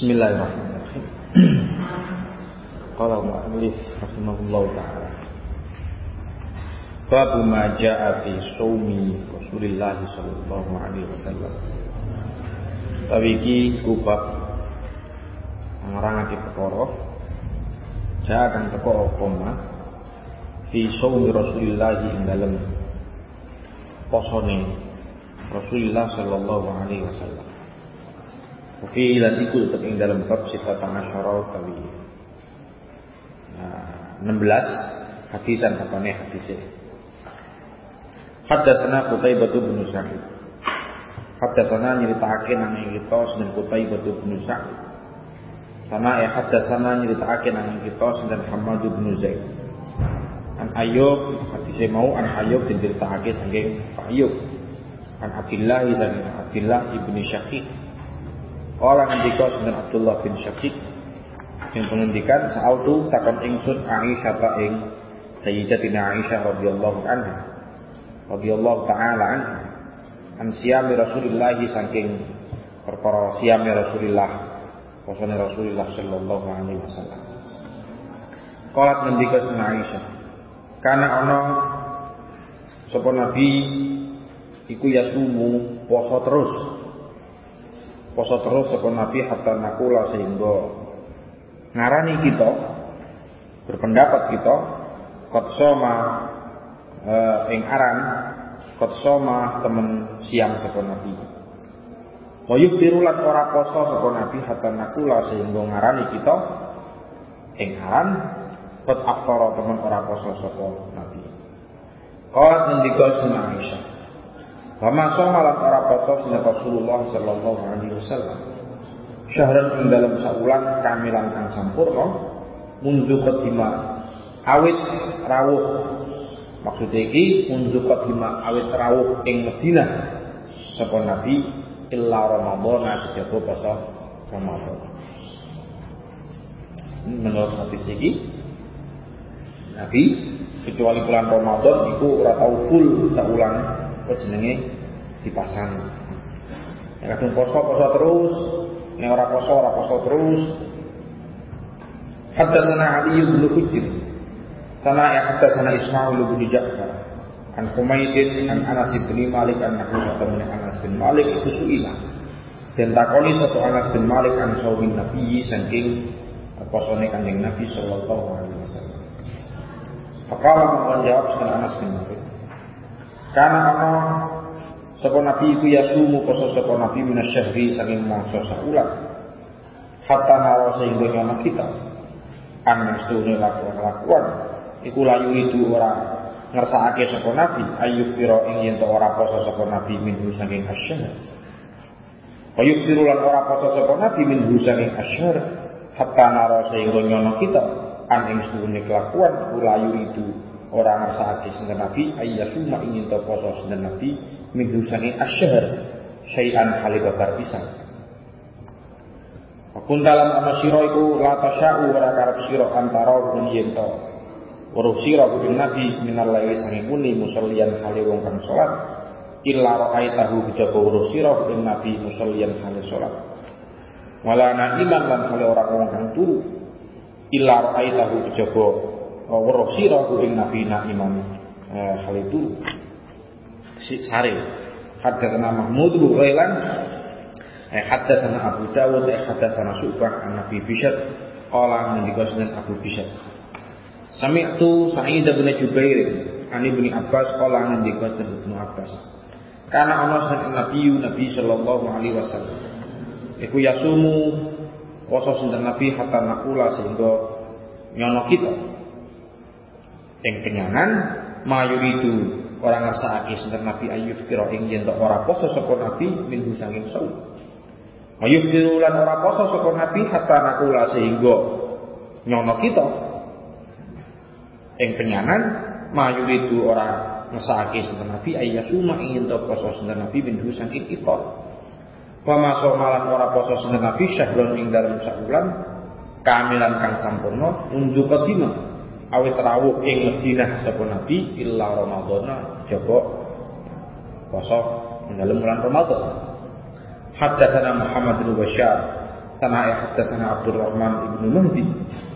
Bismillahirrahmanirrahim. Qala mu'allif taala. Bab ma jaa fi shaumi Rasulillah sallallahu alaihi wasallam. Tapi iki kubab ngarangake perkara jaa kang teko apa ma fi shaumi Rasulillah ing dalem posone Rasulullah sallallahu alaihi wasallam. Fi lan iku tetep ing dalam bab sifat asyara utawi nah, 16 hadisan apane hadise. Haddatsana Qutaibah bin Sa'id. Haddatsana nyritakake nang kita sinten Qutaibah bin Sa'id. Sama ya haddatsana nyritakake nang kita sinten Hamad bin Zaid. An Ayyub hadise mau an Ayyub diceritakake saking Pak Ayyub. An Abdullah saking Abdullah ibni Syaqiq Kala ngendika sinten Abdullah bin Syaqiq yang pengendikan saat itu takon ingsun Aisyah ta ing Sayyidatina Aisyah radhiyallahu anha radhiyallahu taala anha an siyami Rasulillah saking perkara siyami Rasulillah posone Rasulullah sallallahu alaihi wasallam. Qalat ngendika sinten Aisyah karena ana sapa nabi iku yasumu poso terus poso terus sapa Nabi hatta nakula sehingga ngarani kita berpendapat kita kot soma eh, ing aran kot soma temen siang sapa Nabi. Wa yuftirulan ora poso sapa Nabi hatta nakula sehingga ngarani kita ing aran kot aftara temen ora poso sapa Nabi. Qalat ngendika Sunnah Aisyah Wama somalan ora poso sinat Rasulullah sallallahu alaihi wasallam. Syahran ing dalam saulan kamilan kang sampurna mundu qadima awit rawuh. Maksud iki mundu qadima awit rawuh ing Madinah sapa Nabi illa Ramadan kejaba poso Ramadan. Menurut hadis iki Nabi kecuali bulan Ramadan itu ora tau full saulan jenenge dipasang. Nek kadung poso poso terus, nek ora poso ora poso terus. Haddatsana Ali bin Hujr. Sana ya haddatsana Ismail bin Ja'far. An Humaydin an Anas bin Malik an Nabi sallallahu Anas bin Malik itu suila. Dan takoni satu Anas bin Malik an sawin Nabi saking posone kanjeng Nabi sallallahu alaihi wasallam. Fakala menjawab setelah Anas bin Malik. Karena ana sapa nabi iku yasumu poso sapa nabi minasyahri saking mangsa saulan. Hatta naro sehingga nyono kita. An mestune lakuan iku layu itu ora ngersakake sapa nabi. Ayu fira ing yen ora poso sapa nabi minhu saking asyhar. Ayu firu lan ora poso sapa nabi minhu saking asyhar hatta naro sehingga nyono kita. An ing sedune kelakuan layu itu orang ngersakake sinten Nabi. Ayyasuma ingin to poso sinten Nabi minggu sange asyhar syai'an hale babar pisan Pakun dalam ana sira iku la tasya'u ora karep sira antara yen to. Weruh sira kudu Nabi minal laili sange muni musallian hale wong kang salat illa ra'aitahu kejaba weruh sira kudu Nabi musallian hale salat wala iman lan hale ora wong kang turu. Illa ra'aitahu kejaba weruh sira ing Nabi iman hal itu sare haddatsana Mahmud bin Ghailan. Eh haddatsana Abu Dawud eh haddatsana Syu'bah an Nabi Bishr. Qala ngendika sunan Abu Bishr. Sami'tu Sa'id bin Jubair an Ibnu Abbas qala ngendika Ibnu Abbas. Karena ana saking Nabi Nabi sallallahu alaihi wasallam. Iku yasumu poso sinten Nabi hatta nakula sehingga nyono kita. Ing kenyangan mayuridu orang ngersakake sinten Nabi ayub kira ing yen ora poso saka Nabi min sanging sau ayub lan ora poso saka Nabi hatta nakula sehingga nyono kita. Ing kenyangan mayuridu ora ngersakake sinten Nabi ayyasuma ing yen poso sinten Nabi min sanging ikol Pama malan ora poso sinten Nabi syahrun ing dalem sabulan kamilan kang sampurna unjuk kadima awit rawuh ing Madinah sapa Nabi illa Ramadhana jaba poso ing dalem bulan Ramadan. Haddatsana Muhammad bin Bashar Sana'i haddatsana Abdurrahman ibnu Mahdi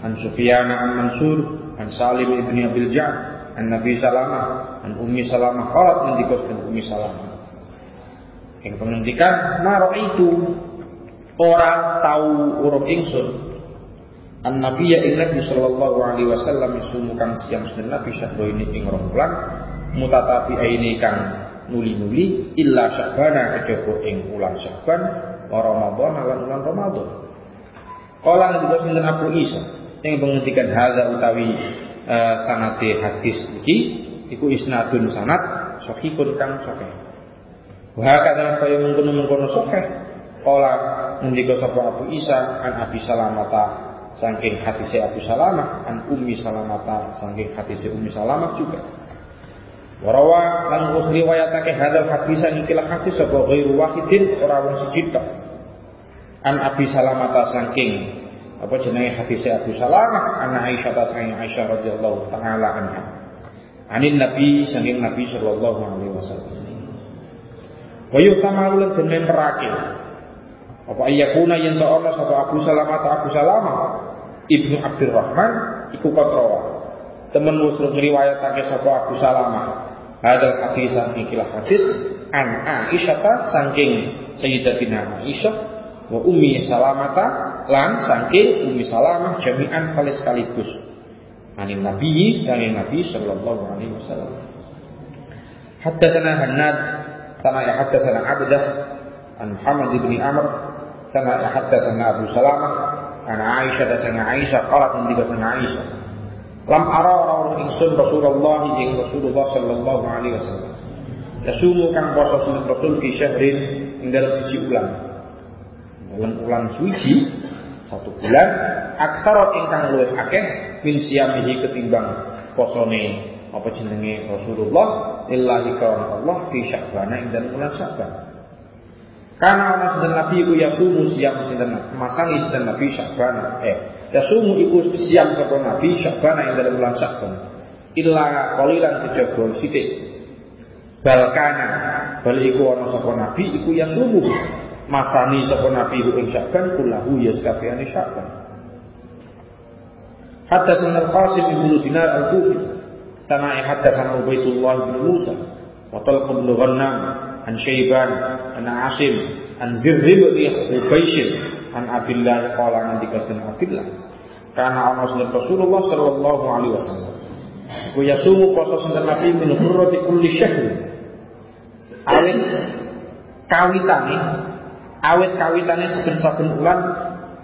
an Sufyan an Mansur an Salim ibnu Abil Ja'd an Nabi Salamah an Ummi Salamah qalat ngendika Ummi Salamah yang penghentikan maro itu orang tahu urung ingsun an Nabi ya Nabi sallallahu alaihi wasallam sumukan siang sunnah Nabi syahro ini ing bulan mutatapi ini kang nuli-nuli illa syahbana kejaba ing ulang syahban wa Ramadan lan ulang Ramadan. Kala ngendika sinten Abu Isa yang menghentikan hadza utawi uh, sanate hadis iki iku isnadun sanad sahihun kang sahih. Wa kadang kaya mengkono-mengkono sahih. Kala ngendika sapa Abu Isa an Abi Salamata saking hadis Abu Salamah an Ummi Salamata saking hadis Ummi Salamah juga. Warawa lan riwayatake hadal hadis ing kila hadis sapa ghairu wahidin ora wong siji. An Abi Salamah saking apa jenenge hadis Abu Salamah an Aisyah ta saking Aisyah radhiyallahu taala anha. Anin Nabi saking Nabi sallallahu alaihi wasallam. Wa yutamalu lan den nerake. Apa ayakuna yen ta Allah sapa Abu Salamah Abu Salamah Ibnu Abdurrahman iku katrawa. Temen muslim riwayatake sapa Abu Salamah Hadal hadis ikilah hadis an Aisyah saking Sayyidatina Aisyah wa Ummi Salamata lan saking Ummi Salamah jami'an kali sekaligus. Anin Nabi saking Nabi sallallahu alaihi wasallam. Haddatsana Hannad sana ya haddatsana Abdah an Muhammad bin Amr sana ya haddatsana Abu Salamah an Aisyah sana Aisyah qalat ngendika sana Aisyah Lam ara orang ingsun Rasulullah ing Rasulullah sallallahu alaihi wasallam. Yasumu kang poso sunat Rasul fi syahrin ing dalam sisi ulang. Dalam ulang suci satu bulan aksara ingkang luwih akeh min siyamihi ketimbang posone apa jenenge Rasulullah illahi kawan Allah fi sya'bana ing dalam bulan. Karena ana sinten Nabi iku yasumu siam sinten masangi sinten Nabi Sya'ban eh Yasumu iku siang sapa Nabi Sya'ban yang dalam bulan Sya'ban. Illa qalilan kejaba sithik. Balkana bal iku ana sapa Nabi iku yasumu. Masani sapa Nabi iku ing Sya'ban kulahu ya sakabehane Sya'ban. Hatta sanar Qasim bin Dinar al-Kufi. Sana'i hatta sana Ubaidullah bin Musa. Wa Talq bin Ghannam an Syaiban an Asim an Zirrib bin Ubaishin an Abdullah qala ngendikaken Abdullah. Karena ana sunah Rasulullah sallallahu alaihi wasallam. Iku yasumu poso sunah Nabi min hurrati kulli syahr. Awit kawitane awit kawitane saben-saben ulan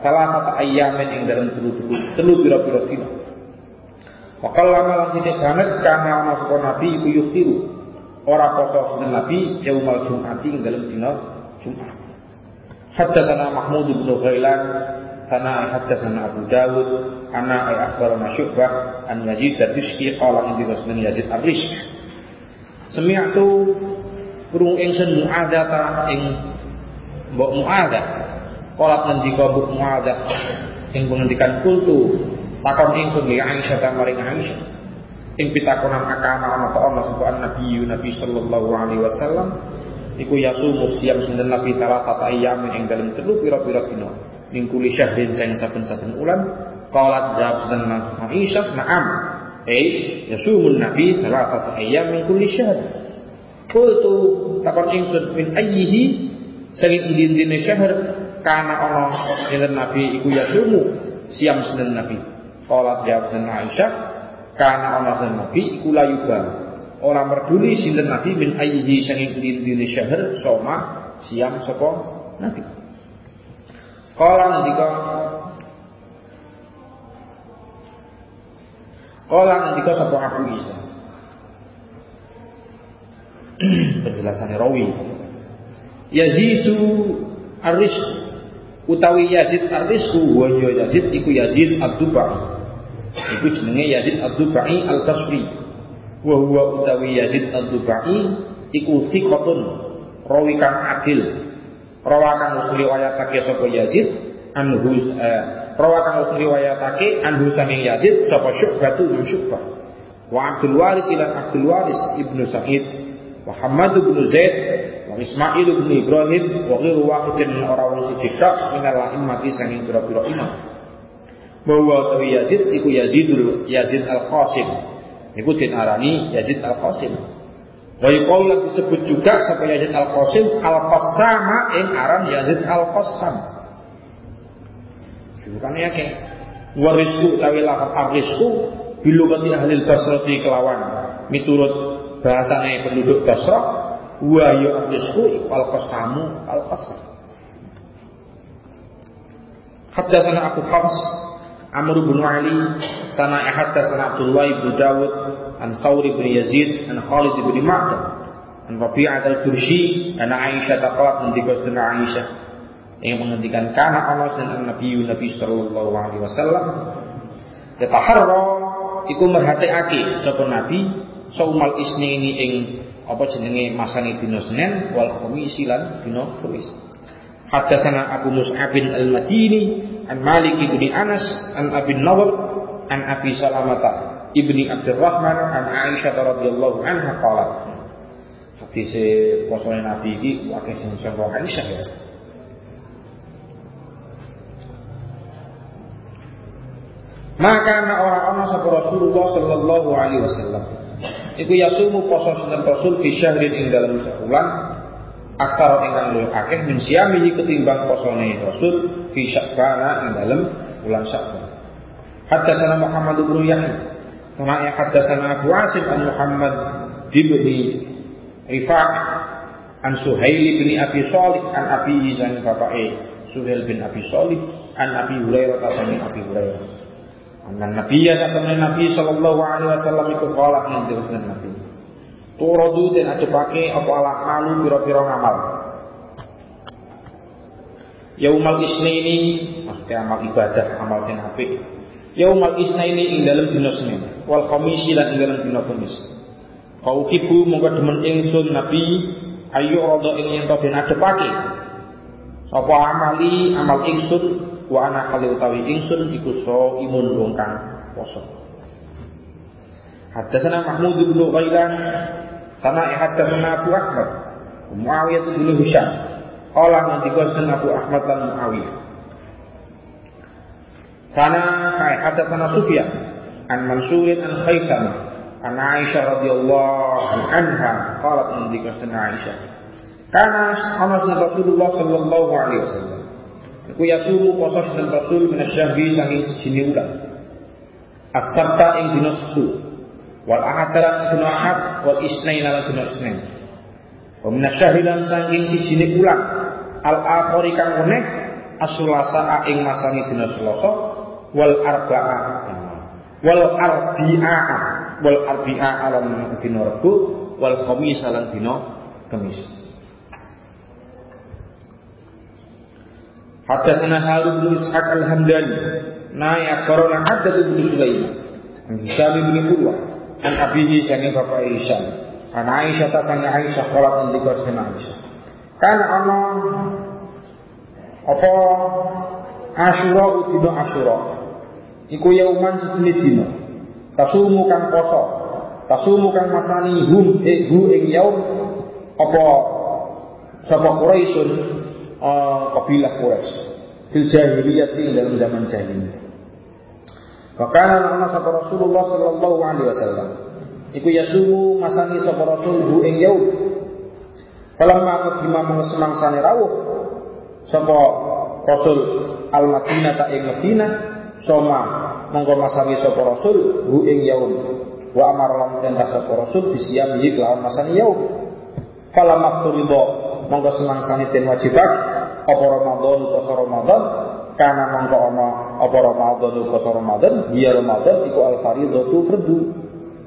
salah satu ayamin yang dalam telu-telu telu pira-pira dina. Wakal lama lan sithik banget karena ana sapa Nabi iku yuftiru ora poso sunah Nabi yaumal Jum'ati ing dalam dina Jumat. Haddatsana Mahmud bin Ghailan Kana haddatsana Abu Dawud ana ay akhbarana Syu'bah an Yazid ad-Dishki qala indi Rasulullah Yazid ar-Rishk Semi'tu kurung ingsun mu'adzata ing mbok mu'adzah Qalat ngendika mbok mu'adzah ing pengendikan kultu takon ingsun li Aisyah maring Aisyah ing pitakonan akana ana ta ana sapa Nabi Nabi sallallahu alaihi wasallam iku yasumu siam sinten Nabi taala tata ayyamin ing dalem telu pira-pira dina. Ning kuli syahrin sing saben-saben ulan qalat jawab sinten Aisyah na'am. Eh yasumun Nabi ayyam min kulli syahr. Qultu takon ingsun min ayyihi? Saking indine syahr kana ana sinten Nabi iku yasumu siam sinten Nabi. Qalat jawab sinten Aisyah kana ana sinten Nabi iku layuba Orang peduli sinten Nabi min ayyihi sanging dini syahr soma siam sapa Nabi. Kala ngendika Kala ngendika sapa Abu Isa. Penjelasan rawi. Yazidu Aris utawi Yazid Arisku wa Yazid iku Yazid Ad-Dubai. Iku jenenge Yazid Ad-Dubai Al-Basri. Wa huwa utawi Yazid ad-Dubai iku thiqatun rawi kang adil. Rawa kang riwayatake sapa Yazid anhu eh, rawa kang riwayatake anhu saking Yazid sapa Syu'bah tu Syu'bah. Wa Abdul Waris ila Abdul Waris ibnu Sa'id wa Hamad bin Zaid wa Ismail bin Ibrahim wa ghairu wahidin min wong siji tok minal mati sanging pira-pira imam bahwa tawi Yazid iku Yazidul Yazid Al-Qasim. Iku arani Yazid Al-Qasim. Wa yuqalu disebut juga sapa Yazid Al-Qasim Al-Qassama ing aran Yazid Al-Qassam. Bukan ya ke warisku tawi lafaz arisku bilugati ahli Basrati kelawan. Miturut bahasane penduduk Basrah wa yu'risku wal qasamu al qasam Haddatsana Abu Hafs Amr bin Ali kana haddatsana Abdullah bin Dawud an Saur bin Yazid an Khalid bin Ma'dan an Rabi'ah al-Jurshi an Aisyah taqalat ngendika Aisyah yang menghentikan karena Allah dan Nabi Nabi sallallahu alaihi wasallam yataharra iku merhatiake sapa Nabi saumal isni ing apa jenenge masane dina Senin wal khamis lan dina Kamis. Hadatsana Abu Mus'ab Al-Madini an Malik bin Anas an Abi Nawal an Abi Salamata ibni Abdurrahman an Aisyah radhiyallahu anha qalat. Hadis posone Nabi iki akeh sing sangka Aisyah ya. Maka orang-orang sapa Rasulullah sallallahu alaihi wasallam iku yasumu poso sinten Rasul fi syahrin ing sebulan aksara ingkang luwih akeh min siyamihi ketimbang posone Rasul fi sya'bana ing dalam bulan Sya'ban. Haddatsana Muhammad bin Yahya kama ya haddatsana Abu Asim an Muhammad bin Rifa'ah an Suhail bin Abi Shalih an Abi Izan bapake Suhail bin Abi Shalih an Abi Hurairah tasani Abi Hurairah Anan Nabi ya Nabi sallallahu alaihi wasallam itu yang teruskan Nabi. Turadu dan ada pakai apa ala malu pira-pira ngamal. Yaumal isnaini maksudnya amal ibadah, amal sing apik. Yaumal isnaini ing dalam dina Senin, wal khamis lan ing dalam dina Kamis. Kau kibu mongko demen ingsun Nabi ayu rada ing yen den adepake. Apa amali amal ingsun wa ana kali utawi ingsun iku so imun wong kang poso Haddatsana Mahmud bin Ghailan sana haddatsana Abu Ahmad. Muawiyah bin Hisham. Qala ngendika Abu Ahmad lan Muawiyah. Kana haddatsana Sufyan an Mansurin an Khaitam an Aisyah radhiyallahu anha qalat ngendika Aisyah. Kana Anas Rasulullah sallallahu alaihi wasallam. Iku yasumu poso sinten Rasul minasyahri saking sejine ulang. As-sabta ing. Wal ahad dina Ahad wal isnain lan dina Isnain. Wa minasyahri lan saking sejine ulang. Al-akhari kang weneh as-sulasa ing masani dina Selasa wal arba'a wal arbi'a wal arbi'a lan dina Rebo wal khamis lan dina Kamis. Haddatsana Harun bin Ishaq Al-Hamdani. Na'i akhbarana Haddad bin Sulaiman. An Hisham bin Urwah. An abihi sani bapak Hisham. An Aisyah ta sani Aisyah an dikar sana Aisyah. Kan ana apa Asyura dina Asyura. Iku yauman sejenis dina. Tasumu kang poso. Tasumu kang masani hum eh hu ing yaum apa sapa Quraisyun uh, kabilah Quraisy fil jahiliyah dalam zaman jahiliyah. Wakana nama sapa Rasulullah sallallahu alaihi wasallam. Iku yasumu masani sapa Rasul hu ing yaum. Falamma qadima sani rawuh sapa Rasul al Madinah ta ing Madinah soma monggo masani sapa Rasul hu ing yaum. Wa amara lan perintah sapa Rasul bisiyamihi kelawan masani yaum. Falamma qadima monggo semangsane den wajibak apa Ramadan poso Ramadan karena monggo ana apa Ramadan poso Ramadan dia Ramadan iku al fardhu fardu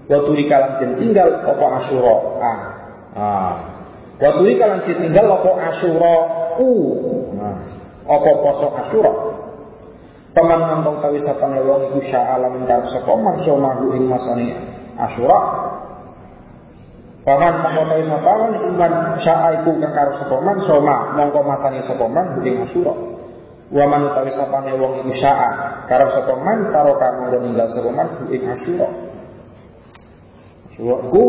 wa turikalan den tinggal apa Asyura? Ah. Ah. Wa turikalan den tinggal apa Asyura? U. Nah. Apa poso Asyura? Paman ngambang tawi sapane wong iku sya'ala mengkarep sapa man somahu ing masane Asyura. Paman mongko tawi sapaman iman sya'a iku kang karo sapa man soma mongko masane sapa man ing. Wa man utawi sapane wong iku sya'a karo sapa man karo kang ninggal sapa man ing Asyura. Asyura iku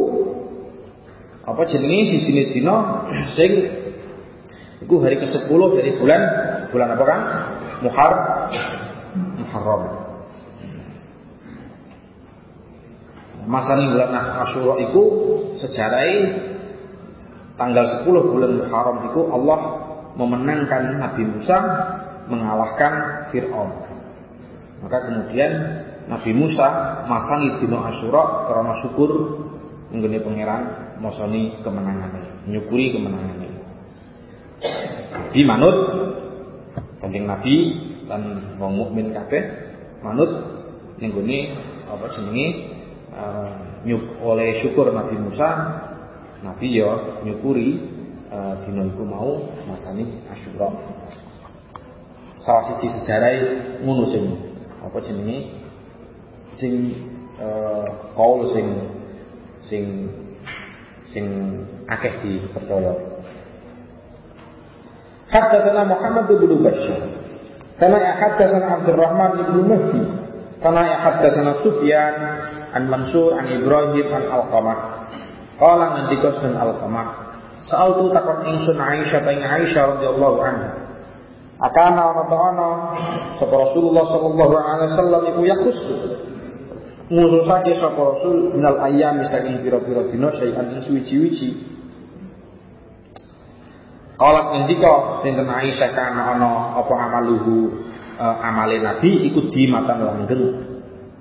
apa jenenge sisine dina sing iku hari ke-10 dari bulan bulan apa kan? Muhar Muharram. Masani bulan Asyura iku sejarai tanggal 10 bulan Muharram iku Allah memenangkan Nabi Musa mengalahkan Fir'aun. Maka kemudian Nabi Musa masangi dino Asyura karena syukur menggeni pangeran mosoni kemenangannya, menyukuri kemenangannya. Nabi manut kanjeng Nabi dan wong mukmin kabeh manut ning apa jenenge uh, nyuk oleh syukur Nabi Musa Nabi ya nyukuri uh, dina iku mau masani Asyura Salah siji sejarah ngono sing apa jenenge sing uh, kaul sing sing sing akeh dipercaya. حدثنا محمد بن بشار كما حدثنا عبد الرحمن بن مهدي كما حدثنا سفيان عن منصور عن إبراهيم عن القمة قال من ديكوس من القمة سألت تقن إنسان عائشة بين عائشة رضي الله عنها Akana ana ana sapa Rasulullah sallallahu alaihi wasallam iku yakhus ngususake sapa Rasul minal ayam saking pira-pira dina sayan suwi-wiji Qalat ngendika sinten Aisyah kana ana apa amaluhu uh, amale Nabi iku di matan langgeng.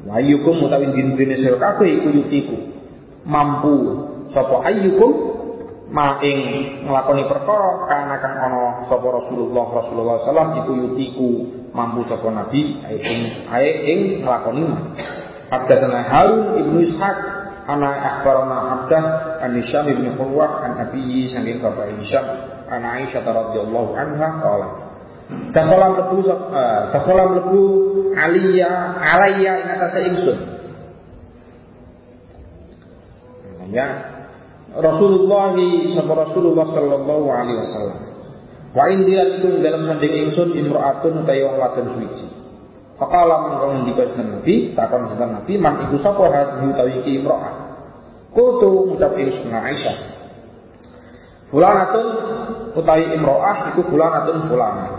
Wa ayyukum utawi dindine sira kabeh iku yutiku. Mampu. Sapa ayyukum ma ing nglakoni perkara kana kang ana sapa Rasulullah Rasulullah sallam iku yutiku mampu sapa Nabi ing ae ing nglakoni. Haddatsana Harun ibnu Ishaq ana akhbarana Abdah an Hisham ibn Qurwah an Abi saking bapak Hisham an Aisyah radhiyallahu anha qala Dakhala mlebu uh, dakhala mlebu Aliya alayya ing atase. Ya Rasulullah sapa Rasulullah sallallahu alaihi wasallam. Wa indilan iku dalam sanding ingsun imra'atun utawa wong suci. Faqala mangko ngendika Nabi, takon sinten Nabi, man iku sapa hadhi utawi iki imra'ah. Kutu ngucap ingsun Aisyah. Fulanatun utawi imro'ah iku fulanatun fulanah.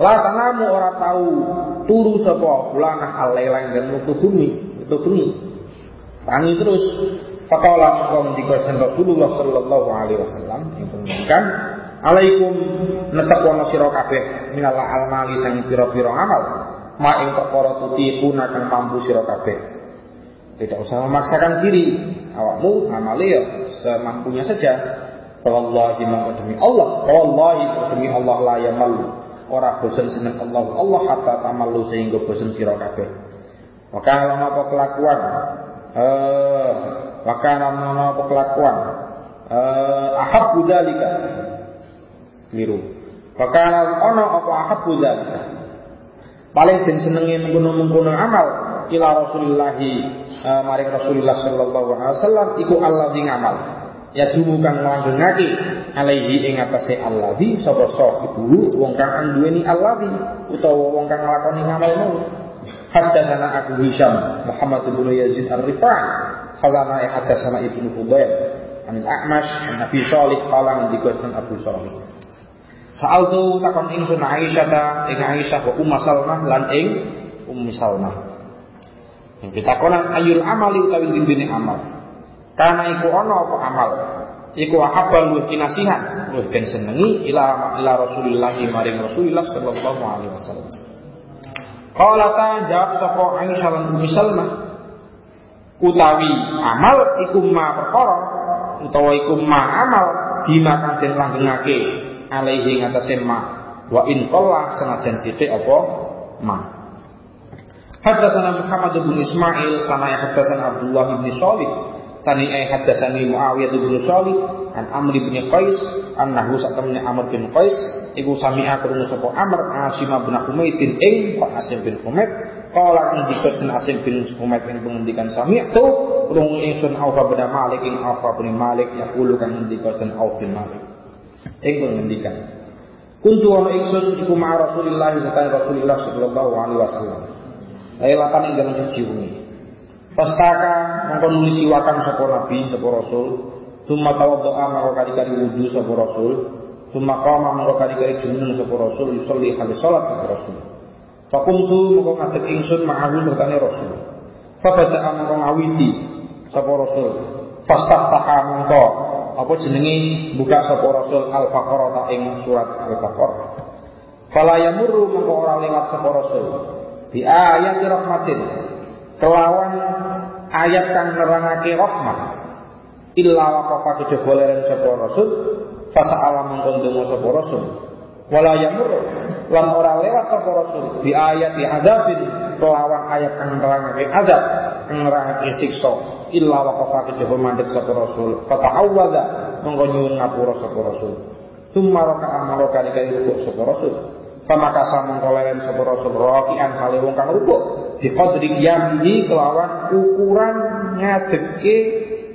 La tanamu ora tahu turu sapa fulanah alailain dan metu bumi, metu bumi. Tangi terus Faqala maka ngendika Rasulullah sallallahu alaihi wasallam yang mengendikan alaikum netepwana sira kabeh minal almali sang pira-pira amal ma ing perkara tutiquna kang mampu sira kabeh tidak usah memaksakan diri awakmu ngamali ya semampunya saja Wallahi mongko demi Allah, wallahi demi Allah la yamal. Ora bosen seneng Allah, Allah hatta tamallu sehingga bosen sira kabeh. Maka ana apa kelakuan? Eh, maka ana apa kelakuan? Eh, ahabbu dzalika. Keliru. Maka ana apa ahabbu dzalika. Paling den senenge mengkono-mengkono amal ila Rasulillah uh, maring Rasulullah sallallahu alaihi wasallam iku Allah ngamal ya dumu kang langgengake alaihi ing atase alladzi sapa sahibu wong kang anduweni alladzi utawa wong kang nglakoni ngamal mau Haddatsana Abu Hisham Muhammad bin Yazid Ar-Rifai qala ya haddatsana Ibnu Fudail an Al-A'mash an Nabi Shalih qala ndikasan Abu Shalih Sa'altu takon ingsun Aisyah ta ing Aisyah wa Ummu Salmah lan ing Ummu Salmah. Yang pitakonan ayul amali utawi dindine amal. Karena iku ono apa amal. Iku ahabba luwih kinasihan, luwih den senengi ila ila Rasulillah maring Rasulillah sallallahu alaihi wasallam. Qala ta jawab sapa Aisyah lan Ummu utawi amal iku ma perkara utawa iku ma amal dina kang den langgengake alaihi ngatasé ma. Wa in qalla senajan sithik apa? Ma. Haddatsana Muhammad bin Ismail kana haddatsana Abdullah bin Shalih Tani ay haddatsani Muawiyah bin Shalih an Amr bin Qais annahu satamnya Amr bin Qais iku sami'a krungu sapa Amr Asim bin Humaidin ing Asim bin Humaid qala ngendikan bin Asim bin Humaid ing pengendikan sami'tu krungu ingsun Auf bin Malik ing Auf bin Malik yaqulu kan ngendikan Auf bin Malik ing pengendikan Kuntu ana ingsun iku ma Rasulillah sakjane Rasulullah sallallahu alaihi wasallam. Lailatan ing dalam suci wengi. Pastaka mongko nulis siwakan sapa nabi sapa rasul Tuma tawaddoa maka kali-kali wudu sapa Rasul. Tuma qama maka kali-kali junun sapa Rasul yusolli hale salat sapa Rasul. Fakumtu maka ngadeg ingsun ma'ahu sertane Rasul. Fabada'a maka ngawiti sapa Rasul. Fastaftaha mongko apa jenenge buka sapa Rasul Al-Baqarah ta ing surat Al-Baqarah. Fala yamurru mongko ora lewat sapa Rasul. Bi ayati rahmatin kelawan ayat kang nerangake rahmat illa waqafa kejaba leren sapa rasul fasa alam mengkondongo sapa rasul. Wala yamur lan ora lewat sapa rasul bi ayati adzabin kelawan ayat kang nerangake azab nerangake siksa. Illa waqafa kejaba mandek sapa rasul fata'awwadza mongko nyuwun ngapura sapa rasul. Tumma raka'a mongko kali-kali rukuk sapa rasul. Fama kasar mengkoleren sapa rasul rakian kali wong kang rukuk bi qadri qiyamihi kelawan ukuran ngadeke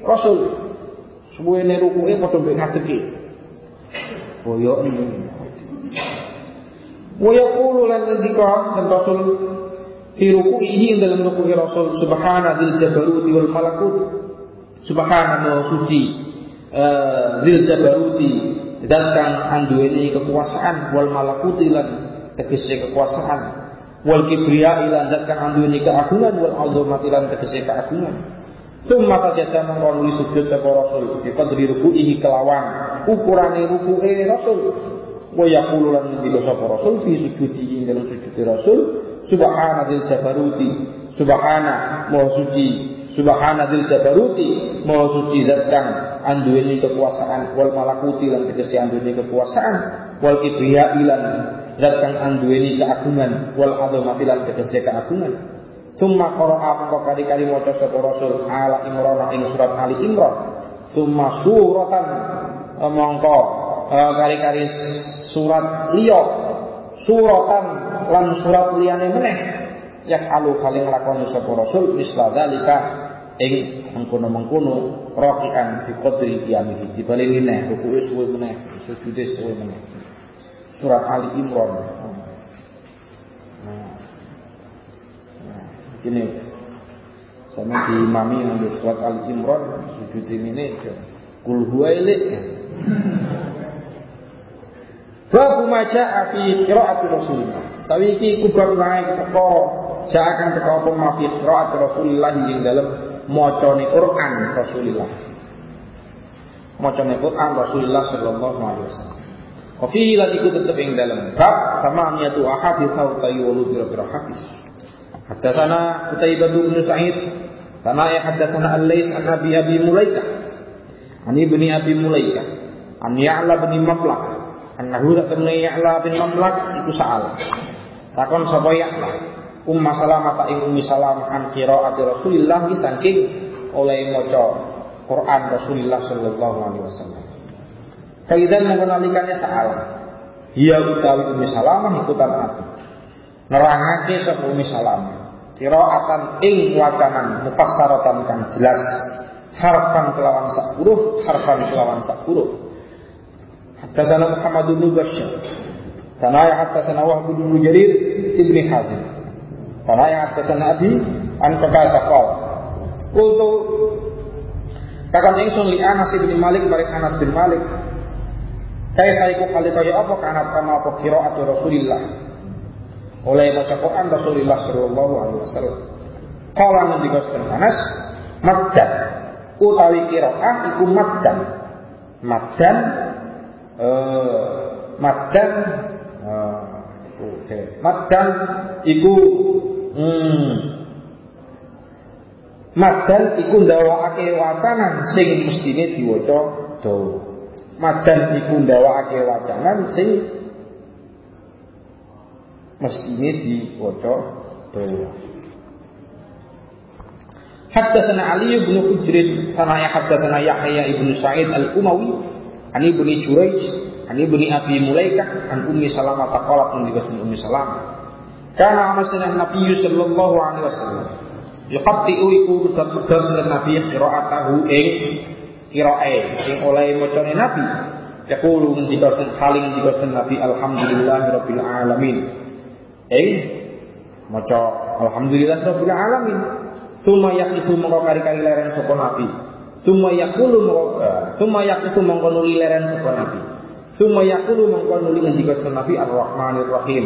rasul. Suwene rukuke padha mbek ngadeki. Boyo ini. Wa yaqulu lan ngendika dan Rasul? Fi ruku'ihi dalam ruku'i Rasul. Subhana dzil jabaruti wal malakut. Subhana suci. Uh, dzil jabaruti. Dan kang anduweni kekuasaan. Wal malakuti lan tegese kekuasaan wal kibriya ilan zat kang anduweni keagungan wal azamati lan tegese keagungan. Tumma sajadah mengkonuli sujud sapa Rasul. Di qadri ruku'ihi kelawan. Ukurane ruku'e Rasul. Wa yaqulu lan ngendika sapa Rasul fi sujudi dalam sujud Rasul subhana dzil jabaruti. Subhana maha suci. Subhana dzil jabaruti maha suci zat kang kekuasaan. Wal malakuti lan tegese anduweni kekuasaan. Wal kibriya ilan zat kang anduweni keagungan wal azamati lan tegese keagungan. Summa qara'a mongko kali-kali maca sapa Rasul ala Imran ing surat Ali Imran. Summa suratan e, mongko e, kali-kali surat liya. Suratan lan surat liyane meneh. Alu kali nglakoni sapa Rasul misla dalika ing mengkono-mengkono rakian bi qadri qiyamihi dibalingi neh rukuke suwe meneh sujude suwe meneh surat Ali Imran ini sama di mami yang surat Al Imran sujud ini kul huwa Babu maja api qiraat Rasulullah. Tapi iki kubar naik perkara jakan teko apa mafi qiraat Rasulullah ing dalam macane Quran Rasulullah. Macane Quran Rasulullah sallallahu alaihi wasallam. Wa lan iku tetep ing dalam. Bab sama niatu ahadits atau tayyulu biro hadis. Haddatsana Qutaibah bin Sa'id Kama ya haddatsana Al-Lais an Abi Abi Mulaikah. An Ibni Abi Mulaikah. An Ya'la bin Mamlak. Annahu takuna Ya'la bin Mamlak iku sa'al. Takon sapa Ya'la? Umma Salamah ta ing Ummi Salamah an qiraati Rasulillah saking oleh maca Quran Rasulullah sallallahu alaihi wasallam. Kaidan mengenalikannya sa'al. Ia utawi Ummi Salamah ikutan aku. Nerangake sapa Ummi Salamah. Qiraatan ing wacanan mufassaratan kang jelas. Harfan kelawan sak huruf harfan kelawan sak huruf Haddatsana Muhammad bin Bashar Kana ya haddatsana Wahb bin Jarir Ibni Hazim. Kana ya haddatsana Abi an Qatadah qala Qultu Kakon ingsun li Anas bin Malik maring Anas bin Malik Kaifa iku kali kaya apa? Kana kama apa? Qiraatu Rasulillah. Oleh baca Quran Rasulullah Shallallahu Alaihi Wasallam. Kalau nanti kau Anas, maddan. Utawi kiroah iku maddan, maddan, uh, maddan, uh, iku maddan iku hmm, maddan iku ndawakake wacanan sing mestine diwaca dawa. Maddan iku ndawakake wacanan sing mestinya diwaca dawa. Haddatsana Ali bin Hujr sanaya haddatsana Yahya ibnu Sa'id al-Umawi an ibnu Jurayj an ibnu Abi Mulaikah an Ummi Salamah taqalat min Ummi Salamah kana amasna Nabi sallallahu alaihi wasallam yuqatti'u iku medhot-medhot sira Nabi qira'atahu ing qira'e sing oleh macane Nabi. Yaqulu ngendika haling ngendika Nabi alhamdulillahirabbil alamin. Ing maca alhamdulillah rabbil alamin. Tuma yaqifu mongko kari-kari leren sapa nabi. Tuma yakulu tuma yakifu mongko nuli leren sapa nabi. Tuma yakulu mongko nuli ngendika sapa nabi Ar-Rahmanir Rahim.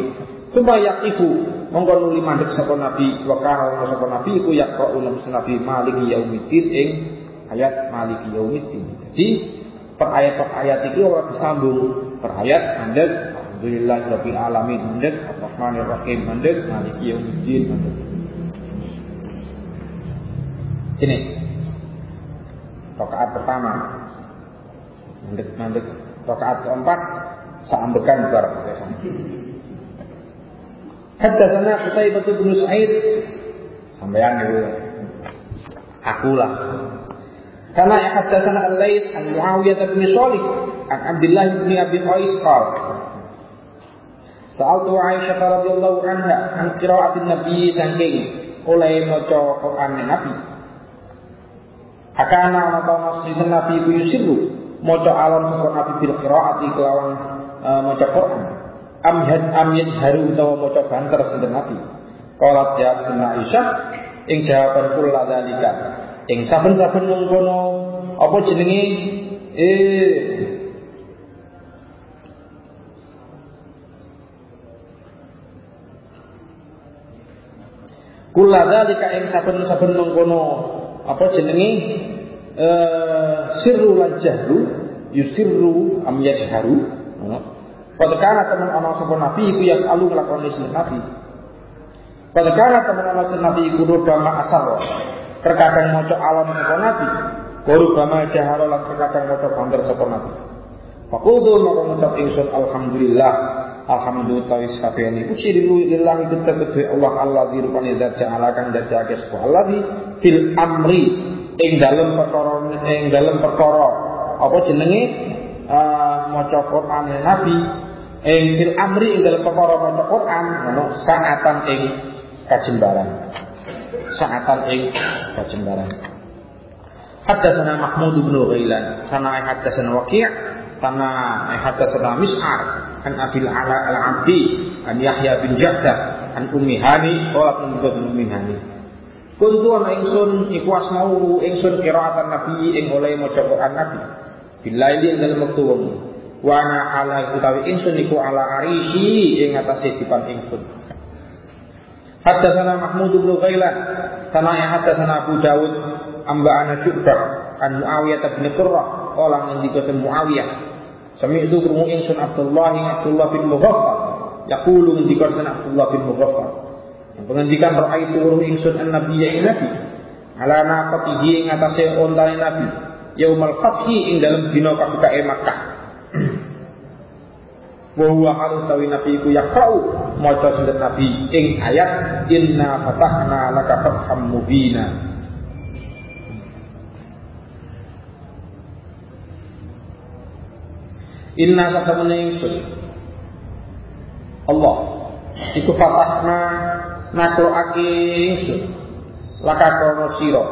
Tuma yakifu mongko nuli mandek sapa nabi wa kana sapa nabi iku yaqra'u nabi maliki yaumiddin. Ing ayat maliki yaumiddin. Jadi per ayat per ayat iki ora disambung. Per ayat mandek Alhamdulillah Rabbil Alamin mandek Ar-Rahmanir Rahim mandek maliki yaumiddin mandek. Ini. Rakaat pertama. Mandek-mandek rakaat keempat saambekan barang Hatta sana Qutaibah bin Sa'id. Sampean itu akulah karena ya hatta sana Al-Lais an Muawiyah bin Shalih an Abdullah bin Abi Qais qala Sa'altu Aisyah radhiyallahu anha an qira'atin Nabi saking oleh maca Quran Nabi Akana ana ta nasrina Nabi ku yusiru maca alon sapa Nabi bil qiraati kelawan uh, maca Quran. Am had am utawa maca banter sinten Nabi. Qalat ya Aisyah ing jawaban kula dalika. Ing saben-saben mengkono apa jenenge? Eh Kula dalika ing saben-saben mengkono apa jenenge? Uh, sirru lan jahru yusirru am yajharu. Pada kana teman ana sapa nabi iku yang alu nglakoni nabi. Pada kana teman ana sunat nabi iku rubama asar terkadang maca alam sapa nabi Korubama jahara lan terkadang maca banter sapa nabi. Fakultu maka ngucap ingsun alhamdulillah. Alhamdulillah tawis kabehane. Puji lillahi tetep Allah Allah di rupane zat ja'ala kang dadake sapa Allah fil amri ing dalem perkara ing dalem perkara. Apa jenenge? Uh, maca Quran Nabi. Ing fil amri ing dalem perkara maca Quran ngono saatan ing kajembaran saatan ing kajembaran Haddatsana Mahmud bin Ghailan, sana haddatsana Waqi' sana haddatsana Mis'ar an Abil Ala al-Abdi an Yahya bin Ja'dah an Ummi Hani qalat Ummi Hani Kuntu ana ingsun iku asmau ingsun qiraatan Nabi ing oleh maca Quran Nabi. Bilaili ing dalem wektu wengi. Wa ana ala utawi ingsun iku ala arisi ing atase dipan ingsun. Haddatsana Mahmud bin Ghailan, kana haddatsana Abu Dawud amba ana Syu'bah an Muawiyah bin Qurrah. Qala ngendika Muawiyah. Sami itu krungu ingsun Abdullah Abdullah bin Mughaffal. Yaqulu ngendika Abdullah bin Mughaffal. Pengendikan roh itu ruh ingsun an nabi ya nabi. Ala naqatihi ing atase ontane nabi. Yaumal fathi ing dalam dina kabukake Makkah wa huwa halu tawi nabi iku yaqra'u maca sinten nabi ing ayat inna fatahna laka fatham mubina. Inna satamene ingsun. Allah iku fatahna naklokake ingsun. Laka krono sira.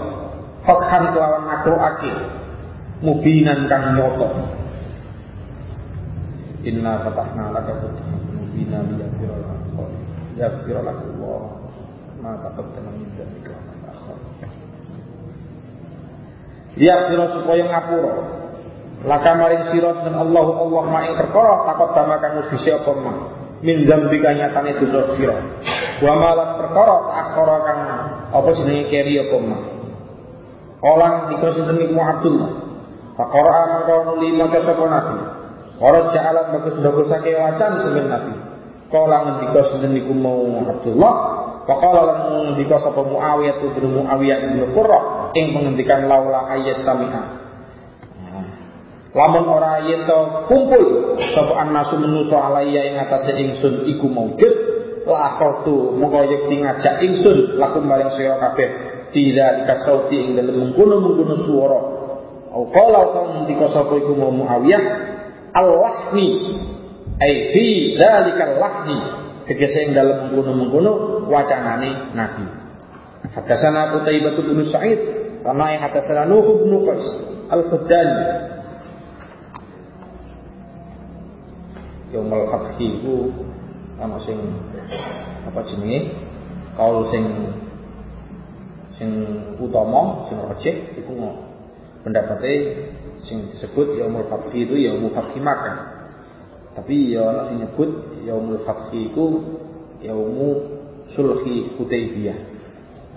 Fathan kelawan naklokake mubinan kang nyoto inna fatahna laka fathan mubinan liyaghfira laka liyaghfira laka Allah. Ma taqaddama min dzalika wa ma ta'akhkhar. Liyaghfira supaya ngapura. Laka maring sira dan Allah Allah ma ing perkara takut dama kang wis dhisik apa min dzambika nyatane dosa sira. Wa malat perkara akhara kang apa jenenge keri apa ma? Orang dikira sinten niku Abdullah. Faqara mangka nuli maka sapa nabi Ora jalan bagus bagusake wacan semen nabi. Kala ngendika sinten niku mau Abdullah Faqala lan ngendika sapa Muawiyah bin Muawiyah bin Qurra ing pengendikan laula ayat sami'a. Lamun ora yen kumpul sapa annasu menusa alaiya ing atase ingsun iku maujud. La aqatu monggo yekti ngajak ingsun lakum maring sira kabeh. Tidak dikasauti ing dalem mengkono-mengkono swara. Au qala kang ndika sapa iku Muawiyah al-lahni ai fi dzalikal lahni tegese ing dalem mengkono-mengkono wacanane Nabi. Hadasana Qutaibah bin Sa'id, karena yang hadasana Nuh bin Qais Al-Khuddani. Yaumal Fathi itu ana sing apa jenenge? Kaul sing sing utama sing rejek iku pendapatnya sing disebut yaumul fathi itu yaumul fathi Makkah. Tapi ya ana sing nyebut yaumul fathi itu yaumu sulhi Hudaybiyah.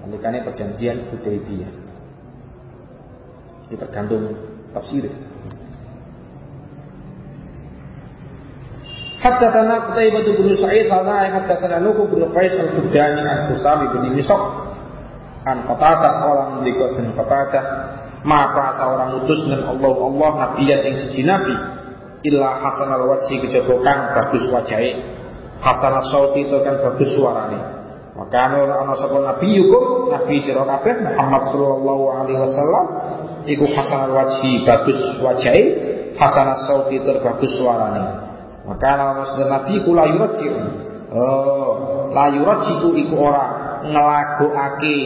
Nalikane perjanjian Hudaybiyah. Itu tergantung tafsir. Hatta tanah Qutaibah bin Sa'id qala hatta sana Nuh bin Qais al-Qudani al-Husabi bin Misaq an Qatadah orang dikot bin Qatadah maka seorang utus dan Allah Allah nabiyan yang sisi nabi illa hasan al wajhi kejebokan bagus wajahnya hasan al sauti itu kan bagus suaranya maka ana ana sapa nabi yukum nabi sira kabeh Muhammad sallallahu alaihi wasallam iku hasan al wajhi bagus wajahnya hasan al sauti itu bagus suaranya maka ana sapa nabi kula yurji oh la yurji iku ora ngelagokake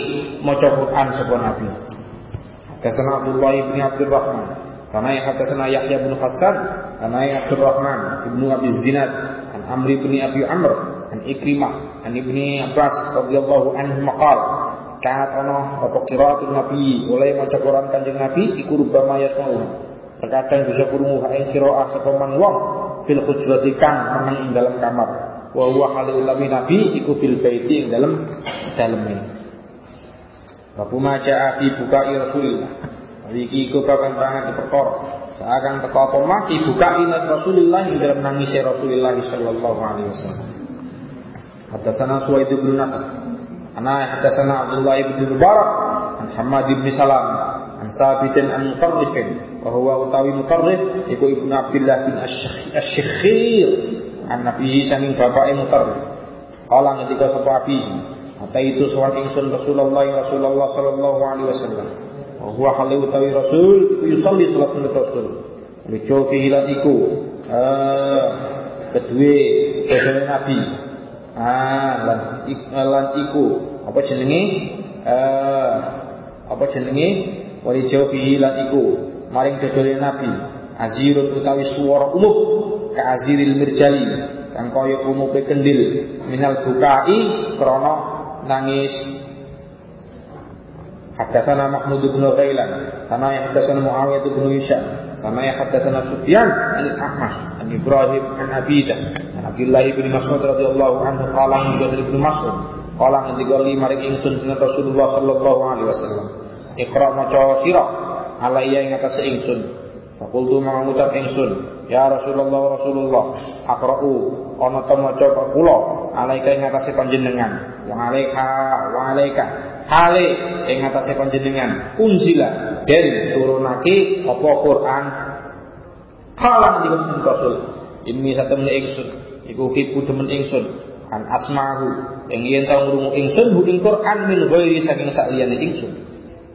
maca Quran sapa nabi Hadatsana Abdullah bin Abdul Rahman, karena yang hadatsana Yahya bin Hasan, karena yang Abdul Rahman ibnu Abi Zinad, an Amri bin Abi Amr, an Ikrimah, an Ibni Abbas radhiyallahu anhu maqal, Kanat ana apa qiraatul Nabi oleh maca Quran Kanjeng Nabi iku rubama yasmaun. Terkadang bisa krungu ha ing qiraah sapa man wong fil hujrati kang meneng ing dalam kamar. Wa huwa halil Nabi iku fil baiti ing dalam daleme. Babu maja fi bukai Rasulillah. Iki iku banget di perkara. Seakan teko apa mah fi Rasulillah ing dalam nangis Rasulullah sallallahu alaihi wasallam. Hadatsana Suwaid bin Nasr. Ana hadatsana Abdullah bin Mubarak an Hamad bin Salam an Sabit an Mutarrif wa huwa utawi Mutarrif iku Ibnu Abdullah bin Asy-Syekhir an Nabi sanging bapake Mutarrif. Kala ngendika sapa Abi Mata itu sowan ingsun Rasulullah Rasulullah sallallahu alaihi wasallam. Wa huwa halu utawi Rasul iku yusalli salat Rasul. Li jofi hilan iku eh kedue kedue Nabi. Ah lan lan iku apa jenenge eh apa jenenge wali jofi hilan iku maring kedue Nabi. Azirun utawi suara umum ka aziril mirjali kang kaya umupe kendil minal bukai krana nangis Haddatsana Mahmud bin Ghailan, kama yang haddatsana Muawiyah bin Hisham, kama yang haddatsana Sufyan an Ahmad, an Ibrahim an Abidah, an Abdullah bin Mas'ud radhiyallahu anhu qala min Ibnu Mas'ud, qala ngendika li maring ingsun sunan Rasulullah sallallahu alaihi wasallam. Iqra maca sira alaiya ing atase ingsun. Fakultu mengucap ingsun, ya Rasulullah Rasulullah, akra'u ana ta maca kula alaika ing atase panjenengan wa alaika wa alaika. Hale ing atase panjenengan. Unzila den turunake apa Quran? Kala ngendika Rasul ini satemene ingsun. Iku hibu demen ingsun. An asmahu. Ing yen tau ngrungu ingsun bu ing Quran min ghairi saking sakliyane ingsun.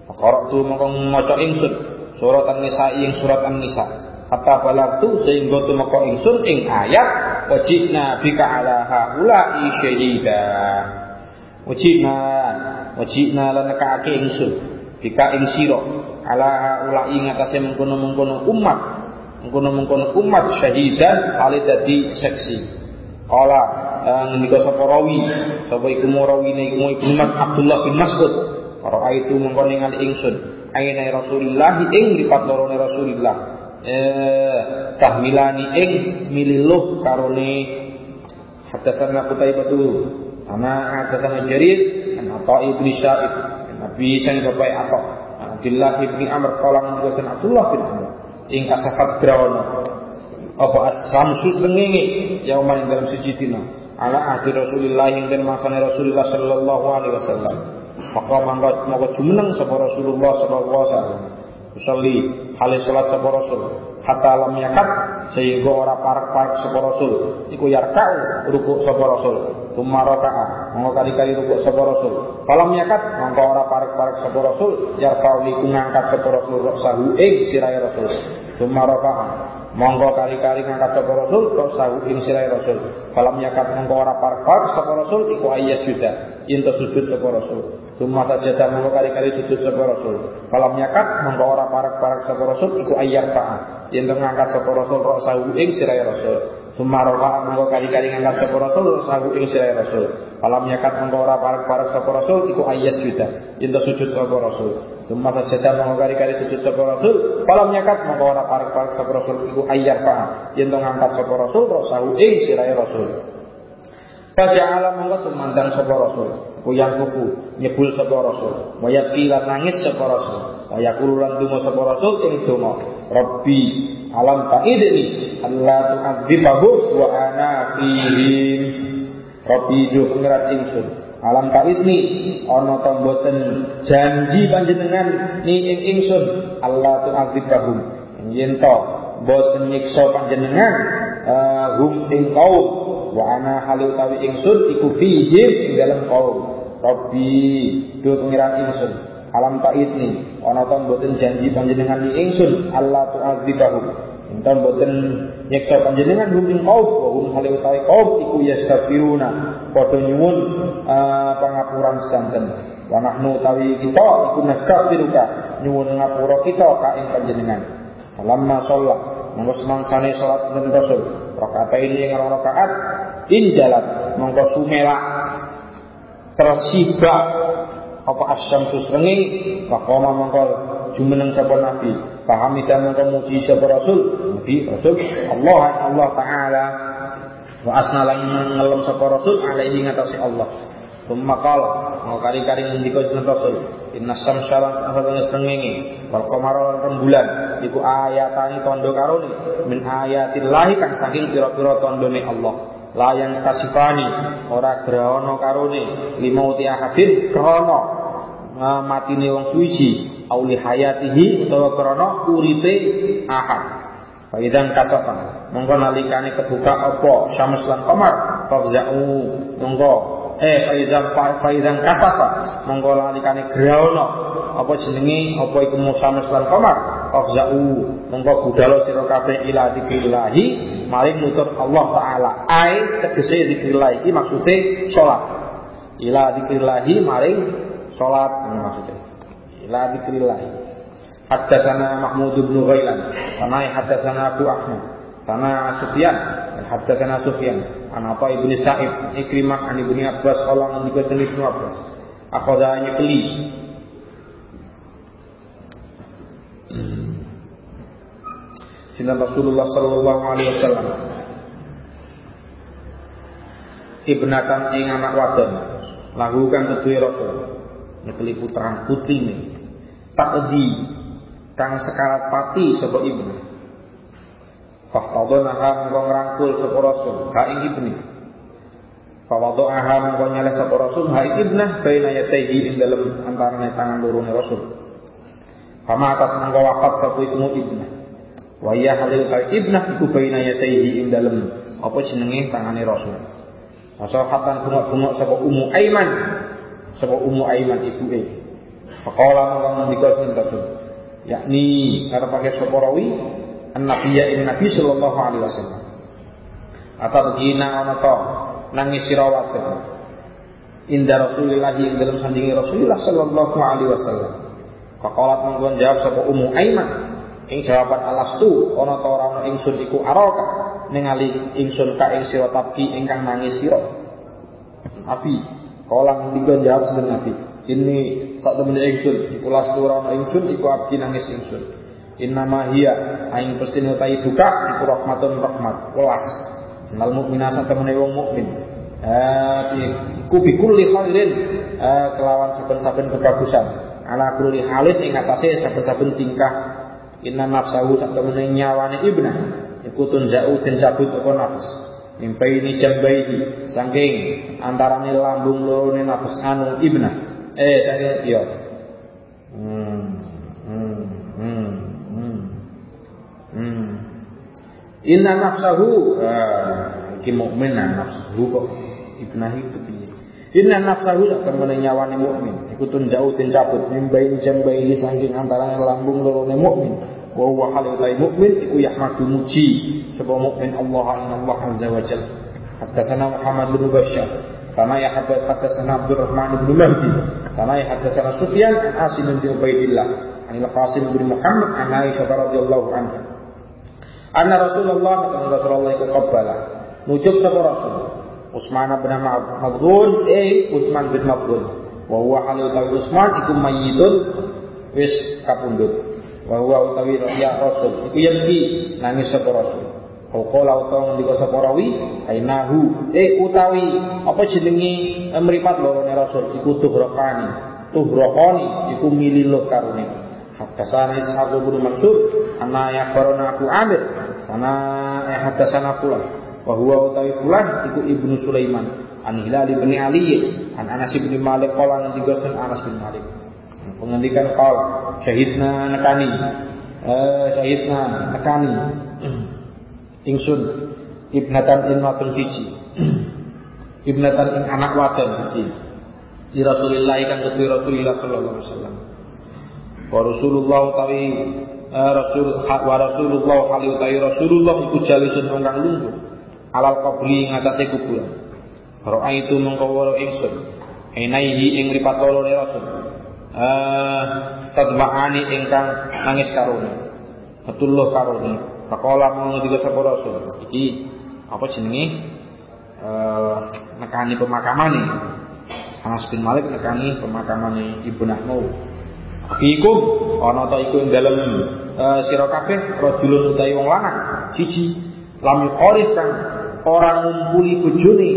Faqara'tu mongko maca ingsun. Surat An-Nisa ing surat An-Nisa. Hatta balagtu sehingga tumeka ingsun ing ayat wajibna bika ala haula'i syahida wajibna wajibna lan nekake ingsun bika ing sira. Ala haula'i ngatasé mengkono-mengkono umat. Mengkono-mengkono umat syahidan ali dadi seksi. Kala eh, ngendika sapa rawi sapa iku rawine iku iku Abdullah bin Mas'ud. Para itu mengko ningali ingsun. Aina Rasulullah ing lipat lorone Rasulullah eh, tahmilani ing mililuh karone. Hadatsana Qutaibah tu ana hadatsana Jarir an Atha ibn Sa'id Nabi sang bapak Atha Abdullah ibn Amr qala ngatakan Abdullah bin Amr. Ing kasafat brawana apa as-samsu sengenge yauman dalam siji dina. Ala ahdi Rasulullah yang dan masane Rasulullah sallallahu alaihi wasallam. Maka mangga mangga jumeneng sapa Rasulullah sallallahu alaihi wasallam. Usalli hale salat sapa rasul. Hatta lam yakat sehingga ora parak-parak sapa rasul. Iku yarkau ruku sapa rasul tumma raka'a. Monggo kali-kali ruku sapa rasul. Falam yakat monggo ora parak-parak sapa rasul. Yarkau iku ngangkat sapa rasul sahu ing sirahe rasul. Tumma raka'a. Monggo kali-kali ngangkat sapa rasul sahu ing sirahe rasul. Falam yakat monggo ora parak-parak sapa rasul iku ayas yuda. Yen sujud sapa rasul. Tumma sajadah mongko kali-kali sujud sapa Rasul. Falam nyakat mongko ora parak-parak sapa Rasul iku ayat ta'a. Yen ngangkat sapa Rasul sawu ing sirahe Rasul. Roka mongko kali-kali ngangkat sapa Rasul sawu ing sirahe Rasul. Falam yakat mengko ora parek-parek sapa rasul iku ayas juta. Yen sujud sapa rasul. Tumma sajada mengko kari-kari sujud sapa rasul. Falam yakat mengko ora parek-parek sapa rasul iku ayar fa. Yen ngangkat sapa rasul sahu ing sirahe rasul. Faja'ala mengko tumandang sapa rasul. Kuyang kuku nyebul sapa rasul. Wayat lan nangis sapa rasul. Wayakulu lan donga sapa rasul ing donga. Rabbi alam ta'idni Allah tu'adzibahu wa ana fihim. Robi jo pengerat ingsun alam kaitni ana ta mboten janji panjenengan ni ing ingsun Allah tu azibahum yen to boten nyiksa panjenengan uh, hum ing kaum. Wa ana halu tawi ingsun iku fihim ing dalam kaum. Robi do pengiran ingsun alam kaitni ana ta mboten janji panjenengan ni ingsun Allah tu azibahum enten boten nyeksa panjenengan hum ing qaum wa hum hale utawi qaum iku yastaghfiruna. Padha nyuwun uh, pangapuran sedanten wa nahnu kita iku nastaghfiruka nyuwun ngapura kita ka ing panjenengan. Falamma sholat monggo semangsane salat dan rasul? Rakaat ini yang rakaat injalat monggo sumela tersibak apa asyam susrengi faqama mongko jumeneng sapa nabi. Pahami dan mongko muji sapa rasul. Muji rasul Allah Allah taala. Wa asna lan ngelem sapa rasul alaihi ngatasi Allah. Tumma mau kari-kari ngendika sinten Rasul Inna samsa lan sahabatnya srengenge wal qamara lan rembulan iku ayatani tondo karone min ayatillahi kang saking pira-pira tandane Allah layan kasifani ora grawana karone. Limauti ahadin krana matine wong suci auli hayatihi utawa krana uripe ahad. Faidan kasafa monggo nalikane kebuka apa? Syams lan qamar. Fafza'u monggo. Eh faizan faizan kasafa monggo nalikane grawana apa jenenge? Apa iku syams lan qamar fafza'u monggo budalo sira kabeh ila dzikrillah maring nutur Allah taala. Ai tegese dzikrillah iki maksude salat. Ila dzikrillah maring salat. Maksudnya ila dzikrillah Haddatsana Mahmud bin Ghailan. Tanai haddatsana Abu Ahmad. Tanah Sufyan. Haddatsana Sufyan. An Atha ibnu Sa'ib. Ikrimah an ibnu Abbas. Qala an ibnu Abbas. Akhadha nyekeli Sinan Rasulullah sallallahu alaihi wasallam. Ibnatan ing anak wadon. Lakukan kedua Rasul. Nyekeli putri ini takdi kang sekarat pati sapa ibnu. Fahtadanaha mengko ngrangkul sapa rasul. Ha ing ibni. Fawadaaha mengko nyaleh sapa rasul. Ha ing ibnah baina yatayhi ing dalem antarane tangan lorone rasul. Pamatat mengko wafat ibnu ibnah wa ya halil ka ibnah iku baina yatayhi ing dalem. Apa jenenge? Tangane rasul. Wasahatan bunga-bunga sapa umu Aiman. Sapa umu Aiman ibuke. Faqala mongkon ngendika sinten Rasul. Yakni karena pakai sapa rawi? An-nabiyya ing Nabi sallallahu alaihi wasallam. Atau begina ana to nangis sirawat Indah Rasulillah ing dalam sandingi Rasulullah sallallahu alaihi wasallam. Faqalat mongkon jawab sapa Ummu Aiman ing jawaban alastu ana ta ora ana ingsun iku araka ningali ingsun ka ing sira tabki ingkang nangis sira. Nabi kala ngendika jawab sinten Nabi? Ini sak temen ingsun iku las ora ingsun iku abdi nangis ingsun. Innama hiya aing ta buka iku rahmatun rahmat welas. Nal mukmina sak temene wong mukmin. Eh iku bikulli khairin eh, kelawan saben-saben kebagusan ala kulli halin ing atase saben-saben tingkah inna nafsahu sak temene nyawane ibna iku tunzau den cabut apa nafas. Mimpi ini jambaihi. Saking antarane lambung loro nafas anu ibna eh saya iya. Hmm hmm hmm inna nafsahu ah, iki mukmin nafsahu kok. Ibnahi kepiye inna nafsahu sak temene nyawane mukmin. Iku jauh tin cabut. Mimbai jambai saking antara lambung lorone mukmin wa huwa hal utai mukmin iku yahmadu muji. Sebab mukmin Allah Allah azza wa jalla. Hatta sana Muhammad bin Bashar. Kama ya haddatsana Abdurrahman bin Mahdi. Kama ya haddatsana Sufyan an Asim bin Ubaidillah. An Al-Qasim bin Muhammad an Aisyah radhiyallahu anha. Anna Rasulullah kata Rasulullah itu qabbala. Nujuk sapa Rasul? Utsman bin Mabdun eh Utsman bin Mabdun wa huwa halu tawi Utsman iku mayyitun. Wis kapundhut wa huwa utawi ya rasul. Iku yenti nangis sapa rasul. Qala utawa ngendika sapa rawi ainahu. Eh utawi apa jenenge eh, mripat loro rasul? Iku tuhraqani tuhraqani iku mililuh karune. Hatta sana ishaq bin mansur ana ya barona aku amir. Sana eh hatta sana pula wa huwa utawi fulan iku ibnu Sulaiman. An Hilal bin Ali. An Anas bin Malik. Qala ngendikaken Anas bin Malik pengendikan kau syahidna nekani. Eh syahidna nekani. Ingsun ibnatan inwatun cici ibnatan ing anak wadon cici di Rasulillah ikan ketui Rasulillah sallallahu alaihi wasallam. Wa Rasulullah utawi uh, Rasul wa Rasulullah hali utawi Rasulullah iku jalisun kang lungguh. Alal qabli ngatasé kuburan. Ro'a itu mengkawara ingsun. Ainaihi ing ripat loro ni Rasul eh tadma'ani ingkang nangis karuni Betullah karuni Pakola mengendika sapa Rasul. Iki apa jenenge eh nekani pemakamane. Anas bin Malik nekani pemakamane Ibu Nahmu Fikum ana ta iku ing dalem uh, sira kabeh rajulun utawi wong lanang. Siji lam yuqarif kang orang ngumpuli bojone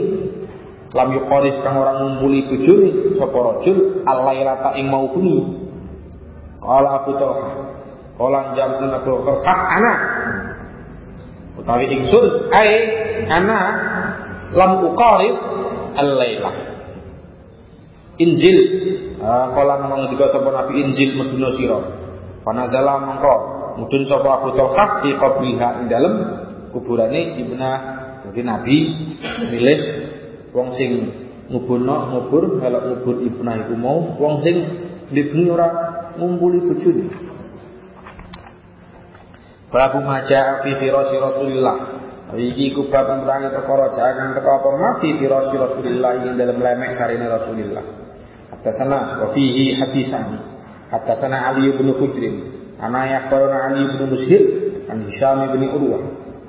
lam yuqarif kang orang ngumpuli bojone sapa rajul alailata ing mau bengi. Qala Abu Talha qala jamtun Abu Talha ana? Utawi ingsun ai ana? Lam uqarif al-laila. Injil. Kala namung ngendika sapa Nabi Injil meduna sira. Fanazala mengko mudun sapa Abu Talha fi qabriha ing dalem kuburane ibnah jadi Nabi milih wong sing nguburno ngubur melok ngubur ibnah iku mau wong sing libni ora ngumpuli bojone. Babu maja fi firasi Rasulillah. Iki ku bab nerangi perkara jangan teko apa ma fi firasi Rasulillah ing dalam lemek sarine Rasulillah. Hatta sana wa fihi hadisan. Hatta sana Ali bin Hujrin. Ana yaqbaruna Ali bin Mushir an Hisham bin Urwah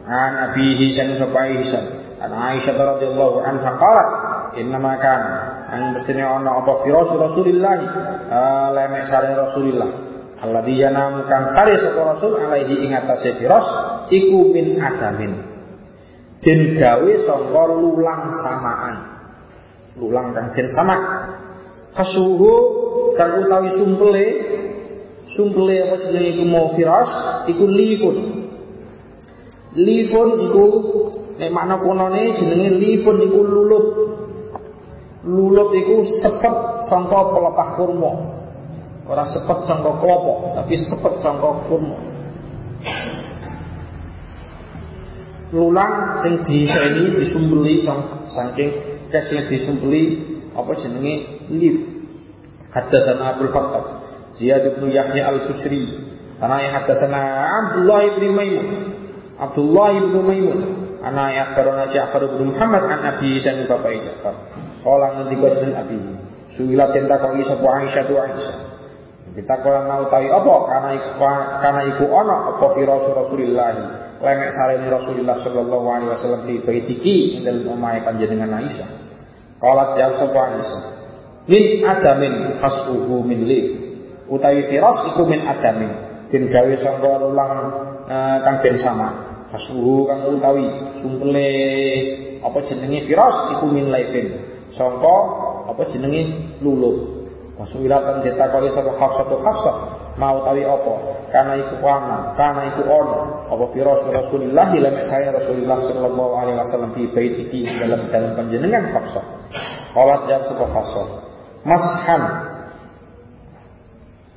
an Abi Hisan Bapak Hisan an Aisyah radhiyallahu anha qalat innama kana ang mestine ana apa firas Rasulillah lemek sare Rasulillah. Alladhi yanam kang sare sapa Rasul alaihi ing atase firas iku min adamin. Den gawe saka lulang samaan. Lulang kang den samak. Khasuhu kang utawi sumpele sumpele apa jenenge iku mau firas iku lifun. Lifun iku nek makna kunone jenenge lifun iku lulup. Lulup iku sepet sangka pelepah kurma. Ora sepet sangka klopo, tapi sepet sangka kurma. Lulang sing diseni disumbeli saking kes sing disumbeli apa jenenge lif. Hadatsana Abdul Khattab Ziyad bin Yahya Al-Busri Karena yang hadasana Abdullah bin Maimun Abdullah bin Maimun anak ya karena Ja'far bin Muhammad an Abi San bapak Ja'far kala ngendika sinten Abi? Suwilat den takoki sapa Aisyah tu Aisyah. Kita kala mau tahu apa? Karena iku karena iku ana apa fi Rasulullah? Lemek sarene Rasulullah sallallahu alaihi wasallam di baitiki ing dalem omahe panjenengan Aisyah. Kala jal sapa Aisyah? Min adamin khasuhu min lif utawi firas iku min adamin. Den gawe sangka lulang uh, kang den sama Hasbuhu kang utawi sumpele apa jenenge firas iku min laifin. Sangka apa jenenge luluh. Wasuila kan ditakoni sapa Hafsatu Hafsah mau tawi apa karena iku ana karena iku ono apa firas Rasulullah lan saya Rasulullah sallallahu alaihi wasallam di baiti dalam dalam panjenengan Hafsah. Qalat jawab sapa Hafsah. Mashan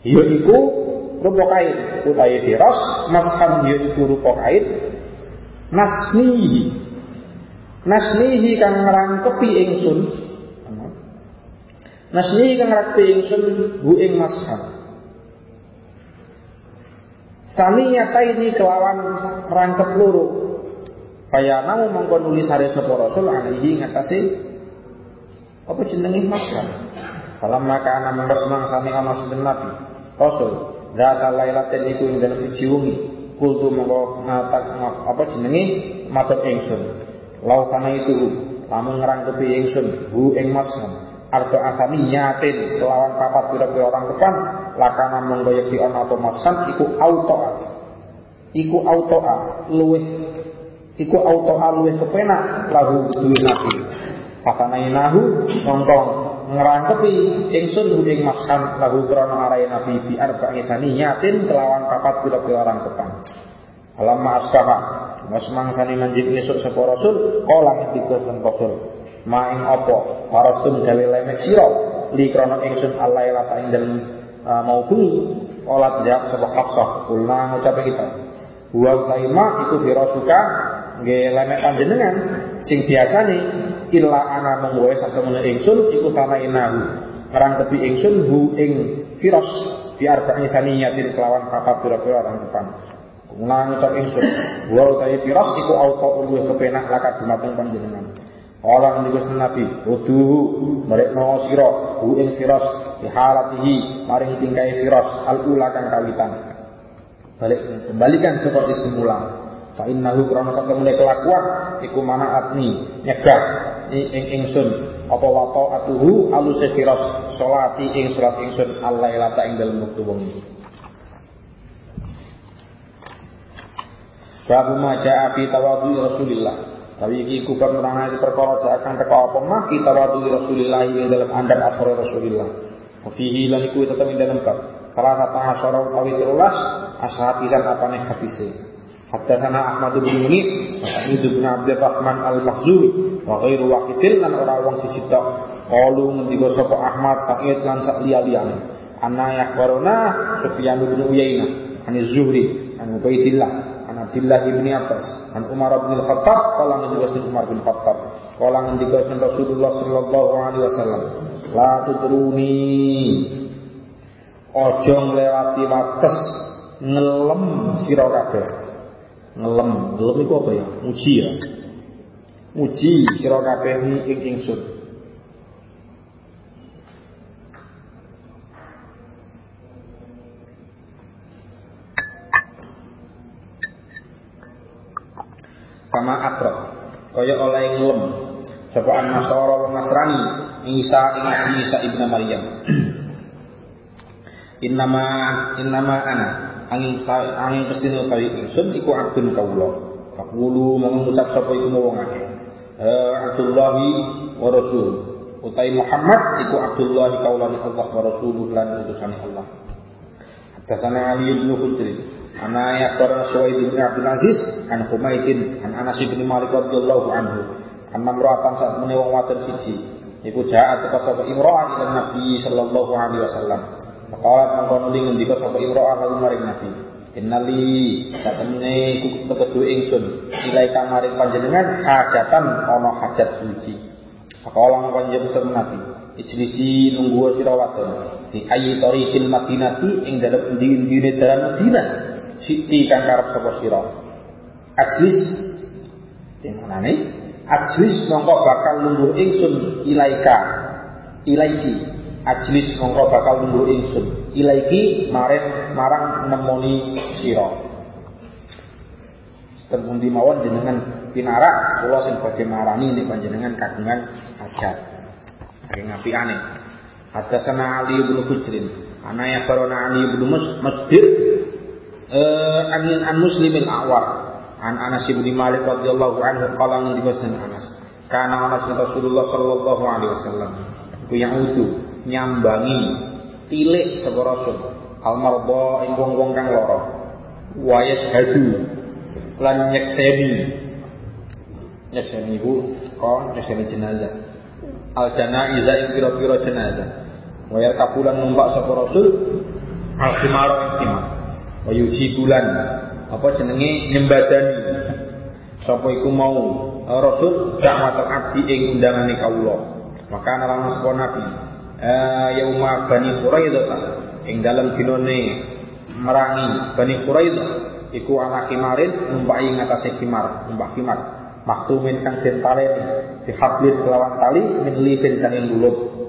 yaiku rupa kain. Utawi firas mashan yaiku rupa kain. Nasnihi. Nasnihi kang ngrangkepi ingsun. Nasnihi kang ngrangkepi ingsun bu ing mashab nyata ini kelawan rangkep loro. Kaya namu mongko nulis sapa rasul alihi ngatasi apa jenenge mashab Falam maka ana mengkas mangsane ana sinten nabi? Rasul Data lailatin iku ing dalem siji wengi kultu mongko ngatak apa jenenge? Matur ingsun. Lau kana itu lamun ngrangkepi ingsun hu ing maskan arba asani nyatin lawan papat pira-pira orang depan lakana monggo yekti ana apa maskan iku autoa. Iku autoa luweh iku autoa luweh kepenak lahu duwe nabi. Nahu mongko ngerangkepi ingsun hu ing maskan lahu krana arai nabi bi arba asani nyatin kelawan papat pira-pira orang depan Alamma asbaha Mas mangsani manjik esuk sapa rasul kala ngendika rasul maing apa? Warasum gawe lemek sira. Li krana ingsun Allah lata ing uh, mau bumi. Olat jawab sapa Hafsah? Kulna ngucap kita. Wa taima iku firasuka nggih lemek panjenengan. Sing biasane illa ana mung wae satemene ingsun iku tanainahu ngarang tepi ingsun hu ing firas di arba'i thaniyatin kelawan papat pira-pira orang depan Nang ngucap ingsun wa utawi firas iku auto luwih kepenak lakat dumateng panjenengan Kala ngendika Nabi, "Uduhu merekno sira hu ing firas di halatihi maring tingkai firas al-ula kang kawitan." Balik kembalikan seperti semula. Fa innahu krana satemene kelakuan iku mana atni nyegah ing ingsun apa wato atuhu aluse firas salati ing salat ingsun al-lailata ing dalem wektu wengi. Babu ma ja'a fi tawadhu Rasulillah tapi iki kubang nerangake perkara seakan teko apa mah kita wadu Rasulillah ing dalam andap asore Rasulillah. Fihi lan iku tetep ing dalam bab. Salah satu asyara utawi terulas asal pisan apane hadise. Hatta sana Ahmad bin Munib, Sa'id bin Abdul Rahman Al-Makhzumi, wa ghairu waqidil lan ora wong siji tok. Qalu ngendika sapa Ahmad Sa'id lan sak liya-liyane. Anna yahbaruna Sufyan bin Uyainah, an Zuhri, an Ubaidillah, Abdullah bin Abbas an Umar bin Khattab kala ngendika Umar bin Khattab kala ngendika Rasulullah sallallahu alaihi wasallam la tutruni ojo nglewati wates ngelem sira kabeh. Ngelem. Ngelem iku apa ya? Muji ya muji sira kabeh ing ingsun. Kama akrab kaya oleh nglem sapa an nasara wa nasrani Isa ing Isa ibnu Maryam. Innama innama ana angin angin pestine utawi ingsun iku abdun kawula. Fakulu mengucap sapa iku wong akeh eh, Abdullahi wa Rasul. Utai Muhammad iku Abdullahi kaulani Allah wa Rasuluh lan utusan Allah. Hadasana Ali bin Hujri Ana yakbar Suwaid bin Abdul Aziz an Humaidin an Anas bin Malik radhiyallahu anhu an mamra'atan saat mene wong wadon siji iku jaat teka sapa imra'ah ila Nabi sallallahu alaihi wasallam. Faqalat mangkono li ngendika sapa imra'ah lalu maring Nabi Innali satemene iku ketedu ingsun. Ilai kamaring panjenengan hajatan ana hajat suci. Faqala mangkono jeneng Nabi Ijlisi nunggu sira wadon. Di ayi tariqil Madinati ing dalem endi-endine dalan Madinah. Siti kang karep sapa sira. Ajlis. Ing manane ajlis mongko bakal lungguh ingsun ilaika ilaiki ajlis mongko bakal lungguh ingsun. Ilaiki maren marang nemoni sira. Terpundi mawon jenengan pinarak? Kula sing badhe marani nek panjenengan kagungan hajat. Saking apikane. Hadasana Ali bin Hujrin, anaya barona Ali bin Masdir uh, an, an muslimin awar. An Anas bin Malik radhiyallahu anhu qala ngendika Anas? Kana Anas Rasulullah sallallahu alaihi wasallam. Ku yang utu nyambangi tilik sapa Rasul. Al marba ing wong-wong kang lara. Wa yashhadu lan nyekseni. Nyekseni ku kon nyekseni jenazah. Al janaiza ing pira-pira jenazah. Wa yarkabulan numpak sapa Rasul al khimara ing khimar. Apa jenenge? Nyembadani. Sapa iku mau? Rasul dakwatul abdi ing undangane kawula. Maka ana sapa nabi yauma bani quraidah ing dalam dinone merangi bani quraidah iku ana kimarin numpai ngatasé kimar numpak kimar maktumin kang den taleni kelawan tali min lifin sanging lulut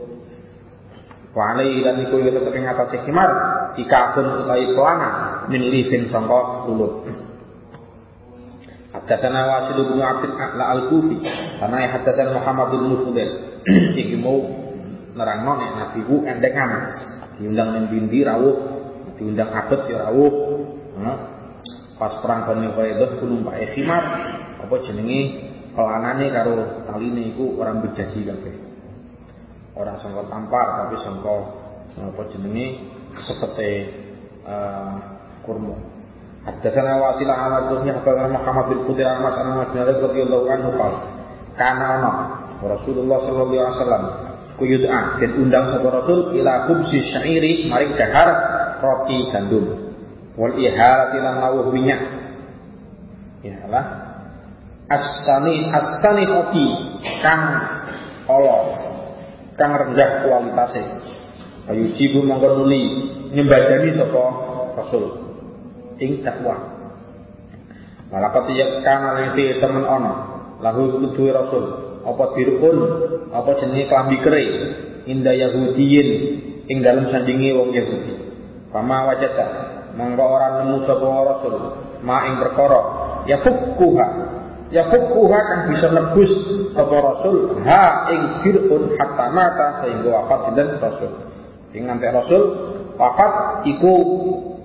Wa alaihi lan iku tetep ing atase khimar ikafun utawi pelana min lifin sangka lulut. Hadasana Wasil bin Abdul Al-Kufi. Karena hadasana Muhammad bin Mufudail. Iki mau nerangno nek Nabi ku endengan. Diundang ning bindi rawuh, diundang abet ya rawuh. Pas perang Bani Quraidah ku numpake khimar, apa jenenge pelanane karo taline iku orang bejasi kabeh. Ora sangka tampar tapi sangka apa jenenge sepete uh, kurma. Haddatsana wasilah ala kunya haddatsana Muhammad bin Qudir an Mas bin radhiyallahu anhu qala kana ana Rasulullah sallallahu alaihi wasallam kuyud'a dan undang sapa Rasul ila khubsi syairi mari dahar roti gandum. Wal ihalati lan lawuh minyak. Ya Allah as-sani as-sani roti. Kang Allah kang rendah kualitasnya. Ayu sibu mongko nuli. Nyembadani sapa Rasul. Ing dakwah. Ya kana nanti temen ono. Lahu kudu Rasul apa dirun apa jenenge klambi kere inda yahudiyin ing dalam sandingi wong Yahudi. Pama wajata monggo ora nemu sapa Rasul ma ing perkara. Ya fukuha ya fukuha kan bisa nebus sapa Rasul ha ing dirun hatta mata sehingga wafat sinten Rasul. Ing nganti Rasul wafat iku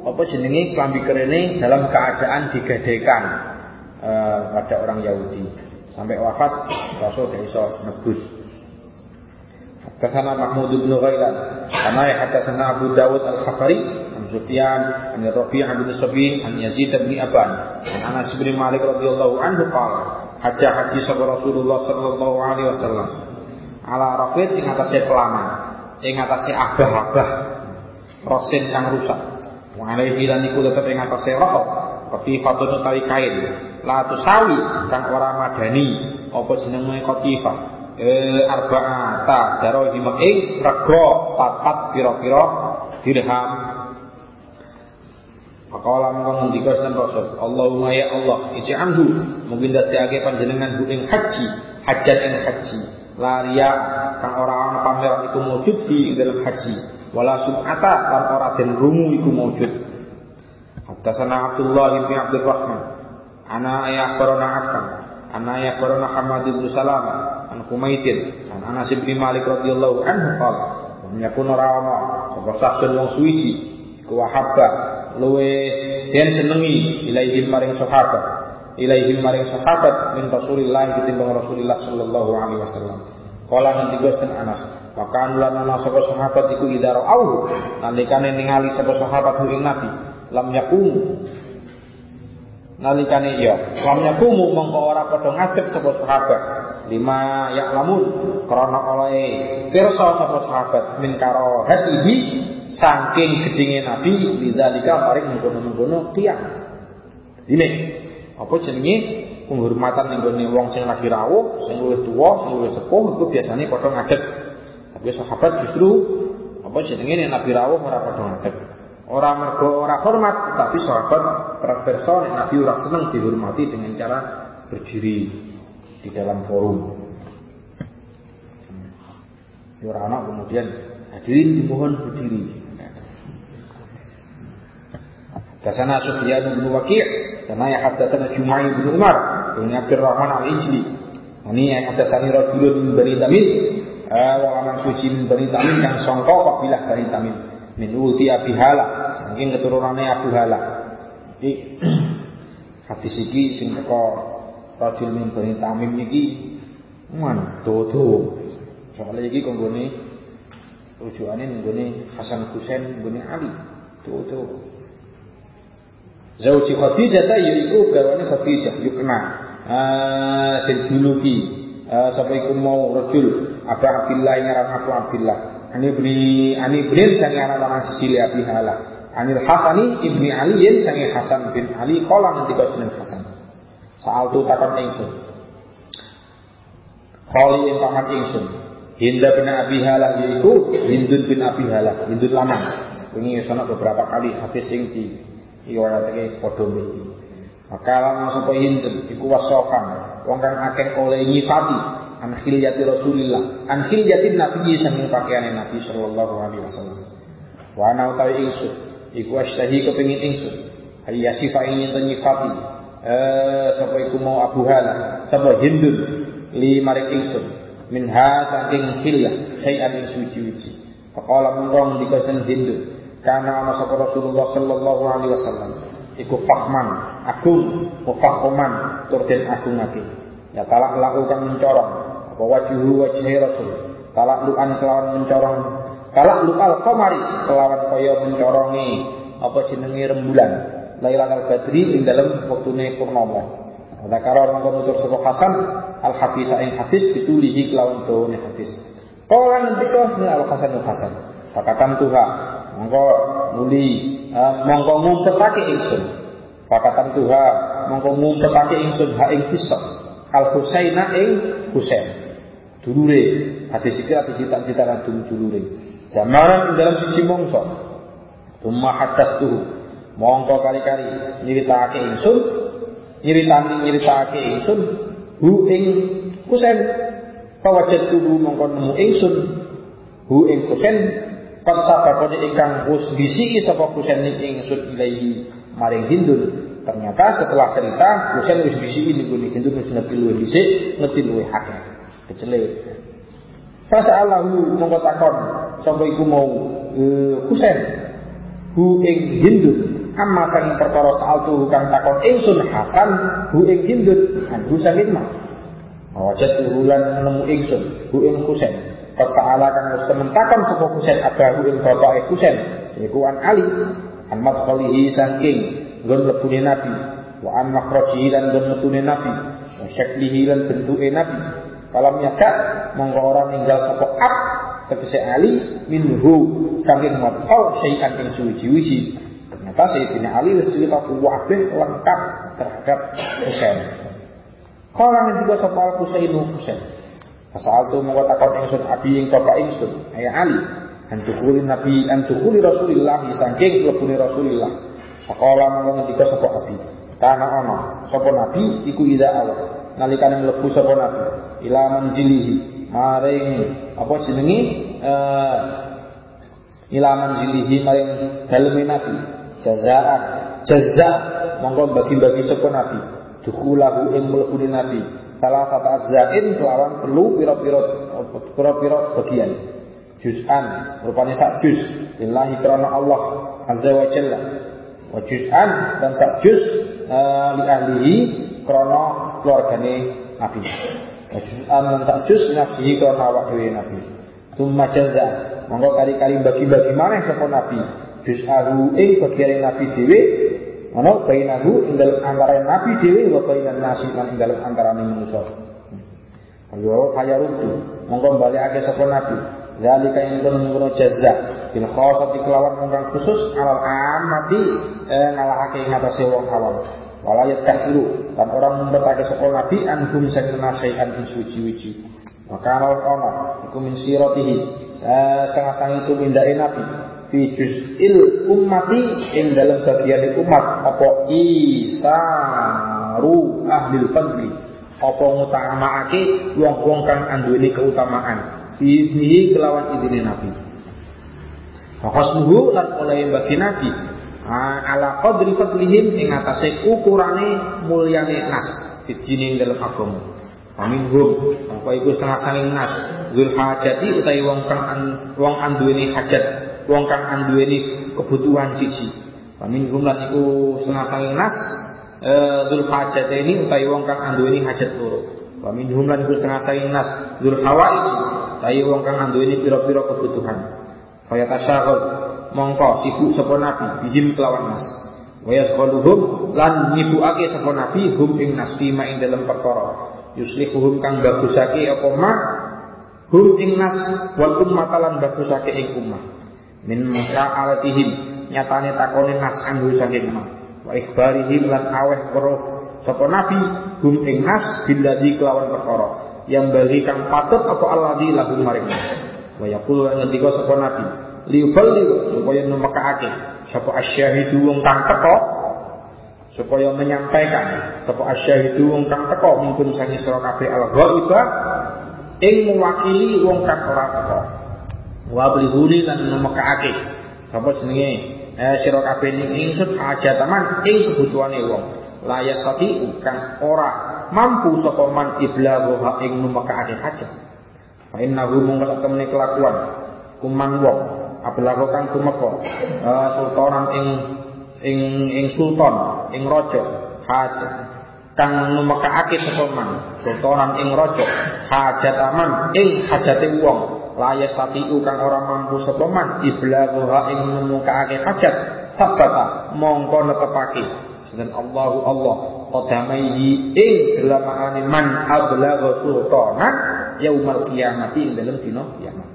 apa jenenge klambi kerene dalam keadaan digadekan uh, pada orang Yahudi sampai wafat Rasul gak iso nebus. Hadatsana Mahmud bin Ghailan, kama hadatsana Abu Dawud Al-Khafari, an Sufyan, an Rafi' bin Sabin, an Yazid bin Aban, an Anas bin Malik radhiyallahu anhu qala, hajjah haji sapa Rasulullah sallallahu alaihi wasallam. Ala rafid ing atase pelana, ing atase abah-abah rosin kang rusak. Wa alaihi lan iku tetep ing atase rafid, katifatun utawi kain la tusawi kang ora madani apa jenenge qatifah eh arba'ata darahim ing rega papat pira-pira dirham Pakola mongkon ngendika sinten Rasul, Allahumma ya Allah, ij'alhu mungkin dadekake panjenengan bu ing haji, hajan ing haji. Laria kang ora ana pamer iku mujud di dalam haji. Wala sum'ata lan ora den rungu iku mujud. Haddatsana Abdullah bin Abdul Rahman Ana ayah korona Affan Ana ayah korona Hamad bin Salama. An Humaytin An Anas bin Malik radhiyallahu anhu qala Wa yakun rawana sapa saksun wong suwiji iku wahabba luwe den senengi ilaihim maring sahabat ilaihim maring sahabat min Rasulillah ketimbang Rasulullah sallallahu alaihi wasallam. Kala nanti Gusten Anas? Maka lan ana sapa sahabat iku idaro au nalikane ningali sapa sahabat ing Nabi lam yakum nalikane iya. Lam yakumu mongko ora padha ngadeg sapa sahabat. Lima ya lamun krana oleh pirsa sapa sahabat. Min karo hatihi saking gedinge nabi lidzalika paring mengkono-mengkono tiyang. Ini apa jenenge? Penghormatan ning gone wong sing lagi rawuh sing luwih tuwa sing luwih sepuh itu biasanya padha ngadeg. Tapi sahabat justru apa jenenge? Nabi rawuh ora padha ngadeg Orang mergo ora hormat, tapi sahabat terperson Nabi ora seneng dihormati dengan cara berdiri di dalam forum. Ya ora anak kemudian hadirin dimohon berdiri. Dasana Sufyan bin Waqi' dan ya hadatsana Jumai bin Umar bin Abdurrahman al-Ijli. Ini yang hadasani rajulun min Bani Tamim, eh wong lanang suci min Bani Tamim yang sangka kabilah Bani Tamim min ulti Abi Hala. Saking keturunannya Abu Hala. Iki hadis iki sing teko rajul min Bani Tamim iki man dodo. Soalnya iki konggone rujukane nggone Hasan Husain nggone Ali. Dodo. Zauji Khadijah ta yaiku garwane Khadijah yukna ah den juluki uh, sapa iku mau rajul? Abu Abdillah ngaran Abu Abdillah Ani ibni Ani ibni sangi anak lanang Sicili Abi Hala. Anil Hasani ibni Ali yen sangi Hasan bin Ali kala nanti kau Hasan. Saal tu takon ingsun. Khali yang paman ingsun. Hinda bin Abi Hala yaitu Hindun bin Abi Hala, Hindun lanang. Ini sana beberapa kali hadis sing di iwayatake padha. Maka lan sapa Hindun iku wasofan, wong kang akeh oleh nyifati an khilyati Rasulillah. An khilyatin Nabi saking pakaiane Nabi sallallahu alaihi wasallam. Wa ana utawi ingsun iku ashtahi kepengin ingsun ayya sifa ingin nyifati. Eh sapa iku mau Abu Hala sapa Hindun li maring ingsun minha saking khilyah sayan ing suci-suci faqala mongko dikasen Hindun. Karena ana sapa Rasulullah sallallahu alaihi wasallam. Iku fahman agung mufahman tur den ya talak lakukan mencorong apa wajuhu wajhi Rasul talak luan kelawan mencorong talak lual qamari kelawan kaya mencorongi apa jenenge rembulan Lailatul Badri ing dalam waktune purnama. Zakara mangko nutur sapa Hasan al hadis ing hadis ditulihi kelawan dawane hadis. Kala ngendika ni al Hasan al Hasan. Pakatan tuha mongko nuli uh, mongko ngumpetake ingsun. Pakatan tuha mongko ngumpetake ingsun ha ing kisah al Husaina ing Husain. Dulure. Hadis iki hadis cita-cita dulure. Zamanan dalam sisi mongso. Tumma tuh mongko kali-kali nyritakake ingsun. Nyritani nyritakake ingsun. Hu ing kusen. Pawajat tubuh mongko nemu ingsun. Hu ing kusen. Kad sabakone ingkang wis bisiki sapa kusen ing ingsun ilahi maring Hindun. Ternyata setelah cerita kusen wis bisiki niku Hindun wis ngerti luwih dhisik ngerti akeh kecele Fasa Allahu mongko takon sapa iku mau kusen hu ing Hindun amma saking perkara soal tuh kang takon ingsun Hasan hu ing Hindun anhu saking ma wajat urulan nemu ingsun hu ing Husain. Kau saala kang wis temen takon sapa Husain abahu ing bapake Husain? Iku an Ali an madkhalihi saking nggon mlebune Nabi. Wa an makhrajihi lan nggon metune Nabi. Wa syaklihi lan bentuke Nabi Kalam nyakak monggo ora ninggal sapa ab tegese Ali minhu saking madkhal syai'an ing suwi-wiji maka Sayyidina Ali wis cerita kabeh lengkap terhadap Husain. Kala juga sapa Husain Husain. Pasal tu mau takut ingsun abi ing bapak ingsun, ayah Ali. Antukuli Nabi, antukuli Rasulullah saking lebuni Rasulullah. Faqala mongko ngendika sapa abi. Kana ana sapa Nabi iku ida Allah. Nalikane mlebu sapa Nabi. Ila manzilihi. Maring apa jenenge eh ila manzilihi maring daleme Nabi. Jazaan jaza monggo bagi-bagi sapa nabi. Dukhulahu ing mlebune nabi. Salah satu azzain kelawan telu pira-pira pira-pira bagian. Juz'an. Rupane sak juz. Lillahi krana Allah azza wa jalla. Wa juz'an dan sak juz uh, li ahlihi krana keluargane nabi. Juz'an dan sak juz nafsihi krana awak dhewe nabi. Tumma jaza. Monggo kali-kali bagi-bagi maneh sapa nabi. Juz'ahu ing bagian nabi dhewe. Ana bainahu ing dalem antara nabi dhewe wa bainan nasi lan ing dalem antarané manusa. Ayo kaya rutu monggo balikake sapa nabi. Zalika yang ngono jazza bil khosati kelawan khusus alal amati eh, ngalahake ing atase wong awam wala yatakhiru dan orang membetake sapa nabi anhum saking nasihan ing suci-suci maka ana ana iku min eh, sangat-sangat itu mindake nabi. Fi juz'il ummati ing dalam bagian umat apa isaru ahli fadli. Apa ngutamaake wong-wong kang anduweni keutamaan. Biidnihi kelawan idine nabi. Fakosmuhu lan oleh bagi nabi ala qadri fadlihim ing atase ukurane mulyane nas dijini dalam agama Aminhum apa iku setengah sanging nas Zul hajati utawi wong kang wong anduweni hajat wong kang anduweni kebutuhan siji. Paminhum lan iku setengah sange nas eh, dzul hajat ini utawi wong kang anduweni hajat loro. Paminhum lan iku setengah sange nas dzul hawaij utawi wong kang anduweni pira-pira kebutuhan. Faya tasyahud mongko sibuk sapa nabi bihim kelawan nas. Wa yasqaluhum lan nyibukake sapa nabi hum ing nas fima ing dalam perkara. Yuslihuhum kang bagusake apa ma hum ing nas wal ummatalan bagusake ing ummah min musa'alatihim nyatane takone nas anggo saking ma wa ikhbarihim lan aweh weruh sapa nabi hum ing nas billadzi kelawan perkara yang bagi kang patut apa alladzi lahum maring wa yaqulu ngendika sapa nabi liuballi supaya nemekake sapa asyahidu wong kang teko supaya menyampaikan. Sapa asyahidu wong kang teko mungkin sangi sira kabeh al-ghaiba ing mewakili wong kang ora teko wa blighuni lan nemekake sapa jenenge? Eh sira kabeh ning ingsun hajataman ing kebutuhane wong. La yastati kang ora mampu sapa man iblagha ing numekake hajat. Fa innahu mung temene kelakuan. Kuman wong ablagha kang tumeka uh, sultanan ing ing ing sultan ing raja hajat. Kang numekake sapa man sultanan ing raja hajataman ing hajate wong. Layas tati kang ora mampu sapa man iblagha ing numekake hajat. Sabata mongko netepake. Sedang Allahu Allah qadamaihi ing dalamane man ablagha sultanan yaumal qiyamati ing dalem dina kiamat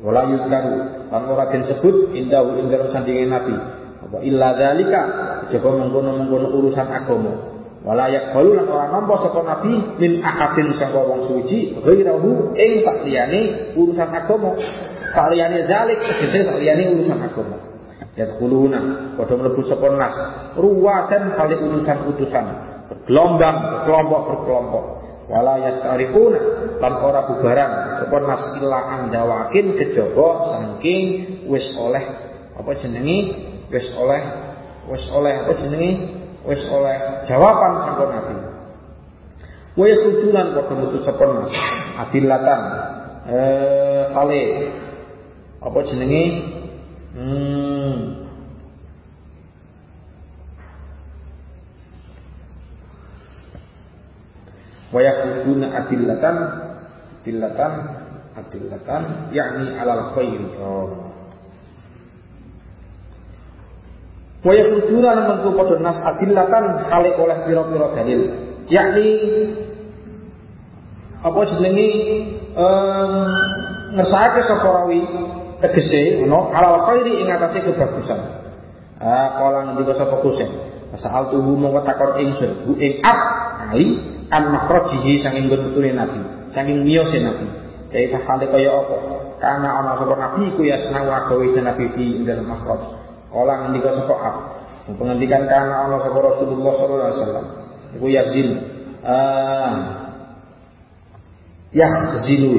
wala yukaru lan ora disebut indahu ing dalem sandinge nabi. Apa illa dzalika? Coba mengkono-mengkono urusan agama. Wala yaqbalu lan ora nampa sapa nabi min ahadin sangka wong suci ghairahu ing sakliyane urusan agama. Saliyane dzalik tegese sakliyane urusan agama. Yadkhuluna padha mlebu sapa nas. Ruwatan kali urusan utusan. Bergelombang berkelompok berkelompok wala yatarikuna lan ora bubaran. Sapa nas illa andawakin kejaba saking wis oleh. Apa jenenge wis oleh. Wis oleh apa jenenge wis oleh jawaban sangko nabi. Wa yasudunan padha metu sapa nas adillatan. Eh kali apa jenenge hmm wa yakhrujuna adillatan adillatan adillatan yakni alal khair oh. Wa yakhrujuna lan metu padha nas adillatan khalik oleh pira-pira dalil. Yakni apa jenenge um, ngersake sapa rawi tegese alal khairi ing atase kebagusan. Ah kala ngendika sapa kusen. Asal tuhu mongko takon ingsun ing ab ali an makhrajihi sanging betune nabi, sanging miyose nabi. Kaifa hale kaya apa? Karena ana sapa nabi ku ya senang wa nabi fi ing dalem makhraj. Kala ngendika sapa ab. Pengendikan kana Allah sapa Rasulullah sallallahu alaihi wasallam. Iku yazin. Ah. Yahzinu.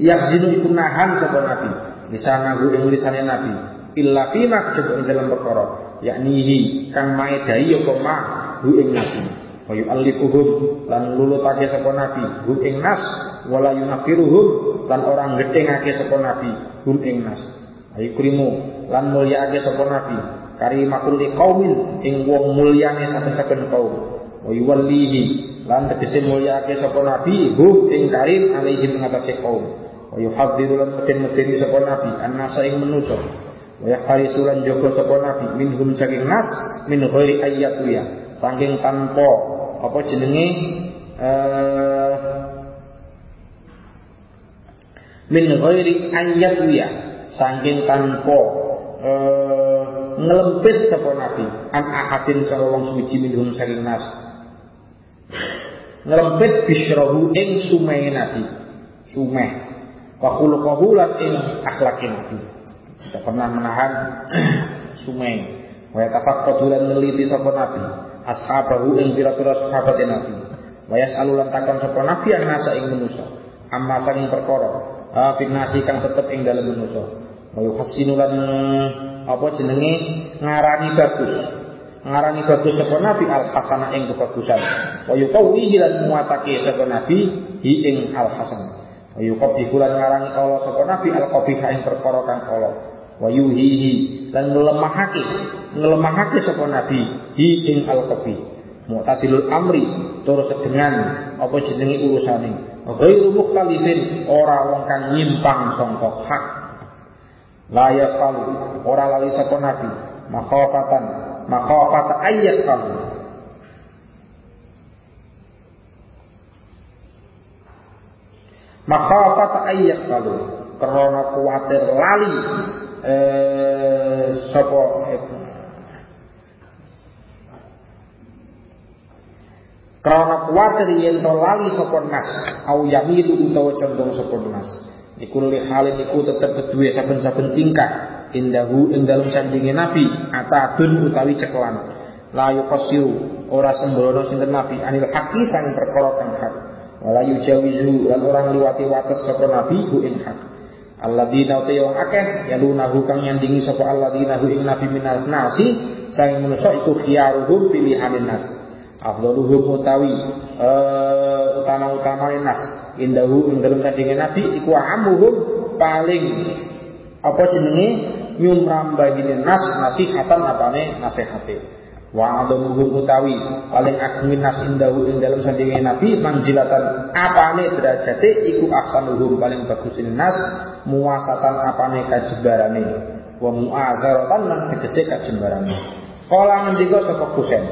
Yahzinu iku nahan sapa Nabi. Lisana hu ing lisane Nabi. Illa fima ing dalam perkara. Yakni kang maedai apa ma hu ing Nabi. Wa yu'allifuhum lan lulutake sapa Nabi. Hu ing nas wala yunafiruhum lan orang gedengake sapa Nabi. Hum ing nas. Ayo krimu lan mulyaake sapa nabi. Karimatul liqaumin ing wong mulyane saben-saben kaum. Wa yuwallihi lan tegese mulyaake sapa nabi. Hu ing karim alaihi mengatasi kaum. Wa yuhadziru lan meden-medeni sapa nabi. Annasa ing manusa. Wa yahtarisu lan jaga sapa nabi. Minhum saking nas min ghairi ayyatuya saking tanpa apa jenenge? Uh, min ghairi ayyatuya saking tanpa e, ngelempit sapa nabi. An ahadin wong suci minhum saking nas. Ngelempit bisyrahu ing sumeh nabi. Sumeh. Wa khuluquhu lan ing akhlake nabi. Tidak pernah menahan sumeh wa yatafaqqadu lan neliti sapa nabi ashabahu ing pira-pira sahabat nabi. Wa yas'alulan takon sapa nabi an nasa ing manusa. Amma saking perkara fitnasi kang tetep ing dalem manusa. Wa yuhassinu lan apa jenenge? Ngarani bagus. Ngarani bagus sapa nabi al hasanah ing kebagusan. Wa yuqawwihi lan muatake sapa nabi hi ing al hasan wa yuqabbihu lan ngarani Allah sapa nabi al qabihah ing perkara kang ala wa yuhihi lan ngelemahake ngelemahake sapa nabi hi ing al qabih mu'tadilul amri. Tur sedengan. Apa jenenge urusane? Ghairu mukhtalifin. Ora wong kang nyimpang sangka hak. La yafalu ora lali sapa nabi. Makhafatan. Makhafat ayat kamu makhafat ayat kamu karena kuatir lali eh, sapa Karena kuatir yen lali sapa nas. Au yamilu utawa condong sapa nas. Ikulli halin iku tetep kedue saben-saben tingkah. Indahu ing dalem sandinge nabi atadun utawi ceklan la yuqassiru ora sembrono sinten nabi. Anil haqi sang perkara kang hak. Wala yujawizu lan orang liwati wates sapa nabi hu ing hak. Alladzina uta yang akeh yalunahu kang nyandingi sapa alladzina hu ing nabi minas nasi sang manusa iku khiyaruhum pilihanin nas afdaluhum utawi uh, utama-utama nas. Indahu ing dalem kandhenge nabi iku amuhum paling apa jenenge? Nyumrambahine nas nasihatan apane? Nasihate. Wa adamuhum utawi paling agung nas indahu ing dalem sandinge nabi manjilatan apane derajate iku ahsanuhum paling bagus nas muasatan apane kajebarane. Wa muazaratan lan tegese kajembarane kala ngendika sapa kusen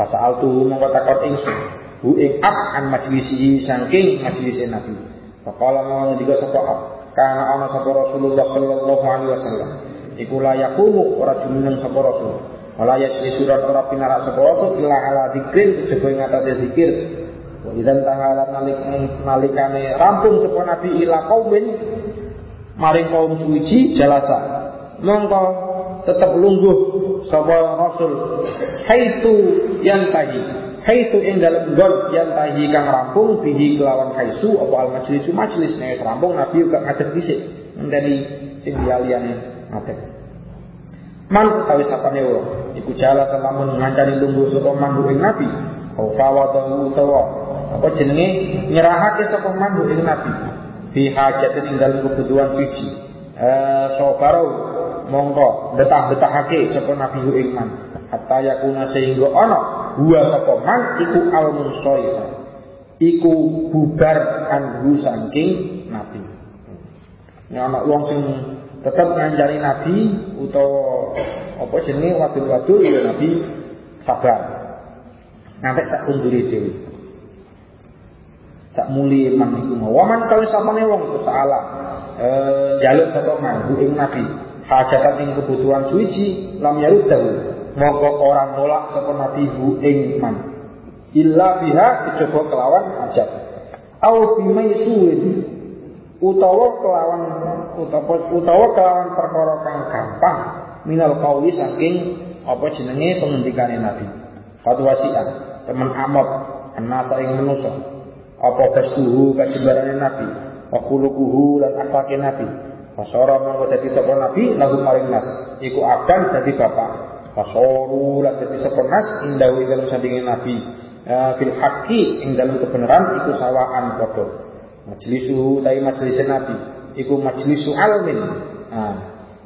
Pasal tuh mongko takon ingsun. Hu ing ab an majlisi saking majlisi Nabi. Faqala mau diga sapa ab. Karena ana sapa Rasulullah sallallahu alaihi wasallam. Iku la yaqumu ora jumeneng sapa Rasul. Wala yasli surat ora pinarak sapa Rasul illa ala dzikrin kejaba ing atase zikir. Wa idzan tahala nalik nalikane rampung sapa Nabi ila qaumin maring kaum suci jalasa. Mongko tetap lungguh sapa Rasul haitu yantahi haitu ing dalem gon yantahi kang rampung bihi kelawan haisu apa al majlis majlis nek rampung Nabi uga ngadeg dhisik ngenteni sing liyane ngadeg. Man utawi sapane wong iku jala salamun ngancani lungguh sapa mandu ing Nabi au fawadahu utawa apa jenenge nyerahake sapa mandu ing Nabi fi hajatin ing dalem kebutuhan suci eh so mongko betah-betahake sapa nabi ing man. Hatta yakuna sehingga ana huwa sapa man iku al munsaifa iku bubar anhu saking nabi. Nek ana wong sing tetep nganjari nabi utawa apa jenenge wadul-wadul ya nabi sabar. Ngantek sak kundure sak muli man iku waman kalau sapane wong iku salah eh jaluk sapa man ing nabi hajatan ing kebutuhan suci lam yaruddahu mongko orang nolak sapa nabi hu ing man illa biha kejaba kelawan hajat au bimaisuin utawa kelawan utawa utawa kelawan perkara kang gampang minal qauli saking apa jenenge pengendikane nabi. Fatwasian teman amot anasa ing manusa. Apa basuhu kajembarane nabi? Wa khuluquhu lan nabi Fasara mongko dadi sapa nabi lagu maring nas iku akan dadi bapak. Fasoru lan dadi sapa nas indahu ing dalem nabi. Uh, fil haqqi ing dalem kebenaran iku sawaan padha. Majlisu tai majlis nabi iku majlisu almin. Nah,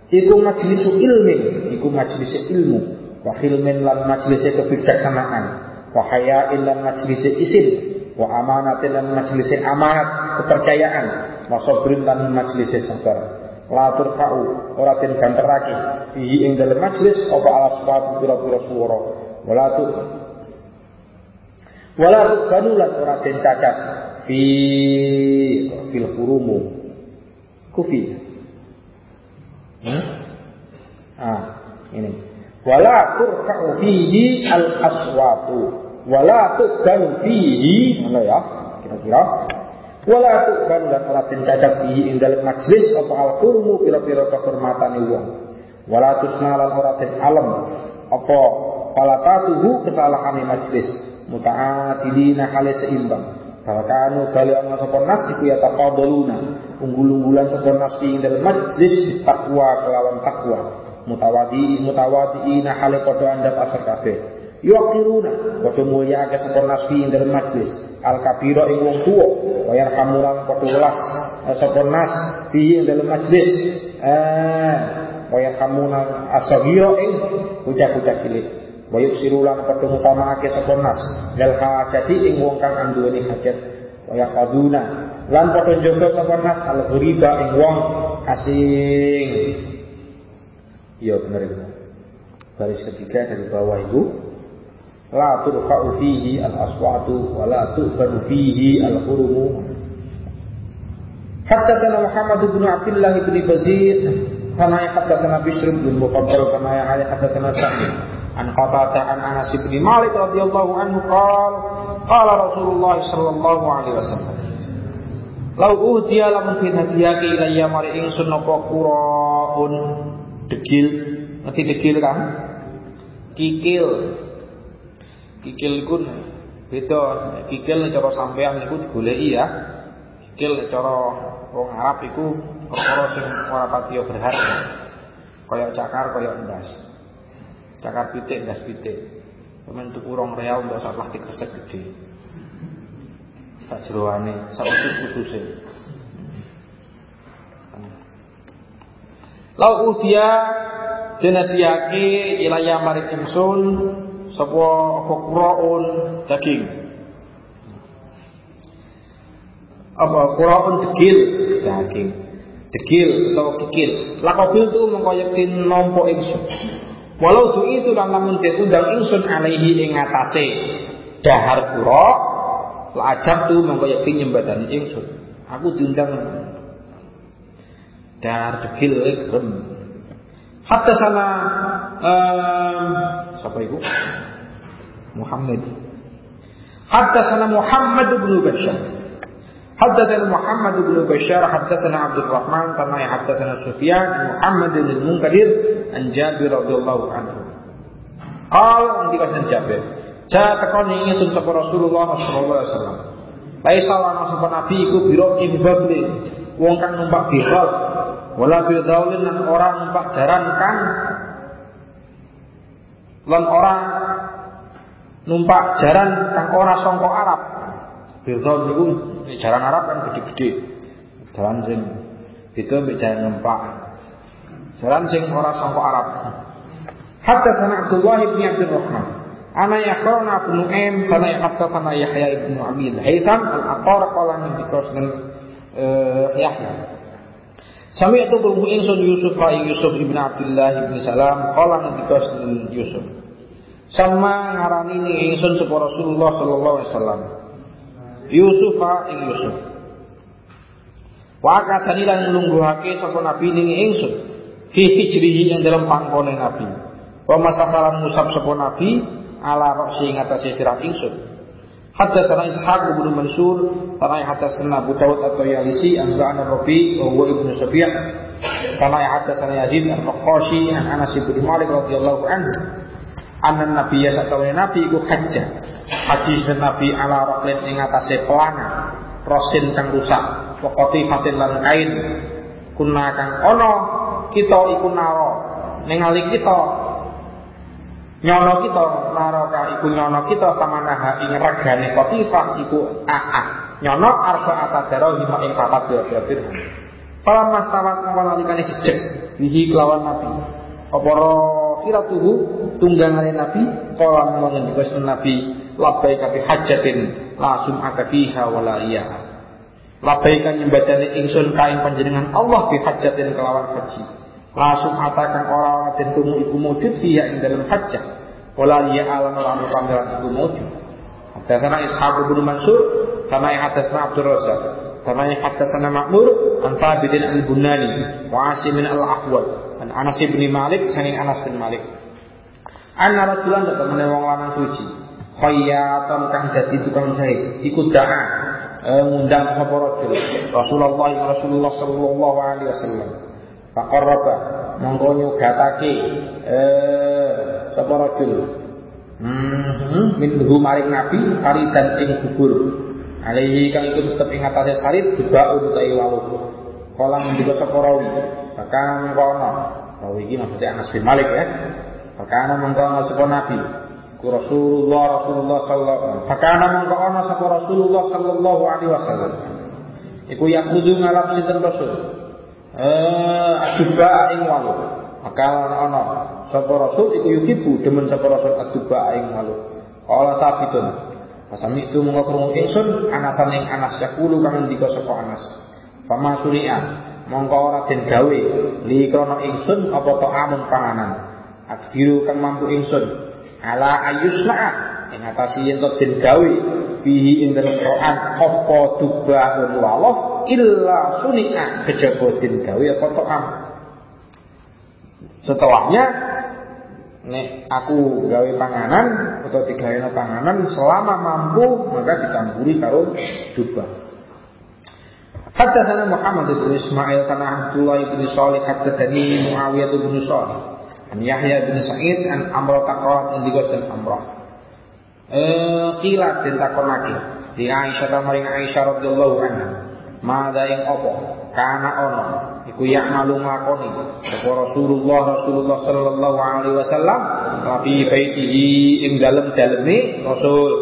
iku majlisu ilmin, iku majlis ilmu. Wa hilmin lan majlis kebijaksanaan. Wa hayain lan majlis isin. Wa amanatin lan majlis amanat kepercayaan. Wa sabrin lan majlis sabar la turfa'u ora den ganterake fihi ing dalem majlis apa ala sebab pira-pira swara wala tu wala tu kanulan ora den cacat. Fi fil hurumu kufi. Hmm? ah ini. Wala turfa'u fihi al aswatu wala tuqbalu fihi. Mana ya? Kira-kira Wala tu'ban lan ora den cacat fihi ing dalem majlis apa al qurmu pira-pira kehormatane wong. Wala tusna lan ora den alem apa falatatuhu kesalahane majlis. Muta'adilina hale seimbang. Bahkanu bali ana sapa nas iku ya taqabuluna unggul-unggulan sapa nas ing majlis takwa kelawan takwa. Mutawadi mutawadiina hale padha andhap asar kabeh. Yuqiruna padha mulya ke sapa nas ing dalem majlis al kabira ing wong tuwa wa yarhamulan padha welas eh, sapa nas ing dalem majlis. Eh wa yarhamuna asagira ing bocah-bocah cilik. Wa yusirulan padha ngutamaake sapa nas. Dal hajati ing wong kang anduweni hajat. Wa yaqaduna lan padha njaga sapa nas al ghriba ing wong asing. Iya bener itu baris ketiga dari bawah itu la turfa'u fihi al-aswatu wa la tu'banu fihi al-hurumu. Haddatsana Muhammad bin Abdullah bin Bazid kana haddatsana Bishr bin Mufaddal kana ya haddatsana Sa'id. An Qatadah an Anas bin Malik radhiyallahu anhu qala qala Rasulullah sallallahu alaihi wasallam Lau uhdiya lamun den hadiyake ilayya mari ingsun napa quraun degil. Ngerti degil kan? Kikil kikil kun beda. Kikil cara sampean niku digoleki ya. Kikil cara wong Arab iku perkara sing ora pati berharga kaya cakar kaya ndas. Cakar pitik ndas pitik. Pemen tuku urong real untuk sak plastik resek gede. Tak jeroane, sak khusus-khususe. Lau udia dinadiyake ilaya maring ingsun sapa apa quraun daging. Apa quraun degil daging. Degil atau kikil. Lakobil tu mengko yaktin nampa ingsun. Walau tu itu lan lamun diundang ingsun alaihi ing atase dahar kura lajab tu mengko yaktin nyembadani ingsun. Aku diundang dahar degil gerem Hatta sana um, siapa? Muhammad. Hatta sana Muhammad bin Bashar. Hatta sana Muhammad bin Bashar. Hatta sana Abdul Rahman. Hatta sana Sufyan. Muhammad bin Munkadir. An Jabir radhiyallahu anhu. Qal nanti kasan Jabir. Ja tekoni ingsun sapa Rasulullah sallallahu alaihi wasallam. Nabi iku biro kimbable wong kang numpak bihal wala bil daulin lan ora numpak jaran kang lan ora numpak jaran kang ora sangka Arab. Bil niku jaran Arab kan gede-gede. Jaran sing itu jaran numpak. Jaran sing ora sangka Arab. Hatta sana Abdullah bin Abdul Rahman Ana yakhrona bin Nu'aim kana yakhtafana Yahya ibn Abi al-Haytham al-Aqar qala min because Yahya Sami itu tunggu insun Yusuf fa Yusuf ibn Abdullah ibn Salam qala ngendika Yusuf. Sama ngarani ni insun sapa Rasulullah sallallahu alaihi wasallam. Yusuf fa ing Yusuf. Wa kadani lan nglungguhake sapa nabi ning ingsun fi hijrihi ing dalam pangkone nabi. Wa masakalan musab sapa nabi ala roksi ing atase sirah ingsun. Hatta sana Ishaq ibnu Mansur, tanah hatta sana Abu Dawud atau Yalisi, Anba'an Rabi, wa ibnu Sabiah, tanah hatta sana Yazid al-Raqashi, an Anas ibnu Malik radhiyallahu anhu. Anan Nabi ya sakawene Nabi iku hajja. Haji sen Nabi ala raklin ing atase pelana, rosin kang rusak, wa qatifatin lan kain. Kuna kang ono kita iku naro ningali kita nyono kita naraka iku nyono kita samanaha ing regane kotifah iku aa nyono arba atadaro lima ing papat dua dirham Fala mastawat mongko nalikane jejeg. Bihi kelawan nabi. Apa firatuhu tunggangane nabi? Kala mongko ngendika nabi labai kafi hajatin lasum akafiha wala iya. Labai kan nyembadane ingsun kain panjenengan Allah bi hajatin kelawan haji Lasum atakan orang-orang dan tumu iku mujud siya ing dalam hajjah Wala liya alam orang panggilan itu mujud. Hadasana Ishaq bin Mansur, kama yang hadasana Abdul Razak, kama yang hadasana Ma'mur, an Thabidin al-Bunani, wa Asimin al-Ahwal, an Anas bin Malik, sanging Anas bin Malik. Anna rajulan tak temene wong lanang suci. Khayyatan kang dadi tukang jahit, ikut da'a ngundang sapa rajul. Rasulullah Rasulullah sallallahu alaihi wasallam. Faqarraba monggo nyugatake eh sapa rajul hmm minhu maring nabi faridan ing gugur alaihi kang iku tetep ing atase sarit juga utai waluh kala ngendika sapa rawi? Bahkan mengkono rawi iki maksudnya Anas bin Malik ya. Bahkan mengkono sapa nabi? Ku Rasulullah Rasulullah sallallahu alaihi wasallam. Bahkan mengkono sapa Rasulullah sallallahu alaihi wasallam. Iku yakhudhu ngalap sinten rasul eh aduba ing waluh maka ana sapa rasul iku yukibu demen sapa rasul aduba ing malu qala tabitun. Pasami itu mongko krungu ingsun anasan ing anas yakulu kang ndika sapa anas. Fama suria mongko ora den gawe li krana ingsun apa to amun panganan. Akdiru kang mampu ingsun. Ala ayusna ing atasi yen to den gawe fihi ing dalem Quran apa illa sunika kejaba den gawe apa to am Setelahnya nek aku gawe panganan atau digawe panganan selama mampu maka dicampuri karo duba. Hatta sana Muhammad bin Ismail kana Abdullah bin Shalih hatta tani Muawiyah bin Shalih an Yahya bin Sa'id an Amrah taqalat indigos dan Amrah. Eh kila den takonake di Aisyah ta maring Aisyah radhiyallahu anha. Mada ing apa? kana ono. Iku yak malu nglakoni. Sapa Rasulullah Rasulullah sallallahu alaihi wasallam fi baitihi ing dalem daleme Rasul.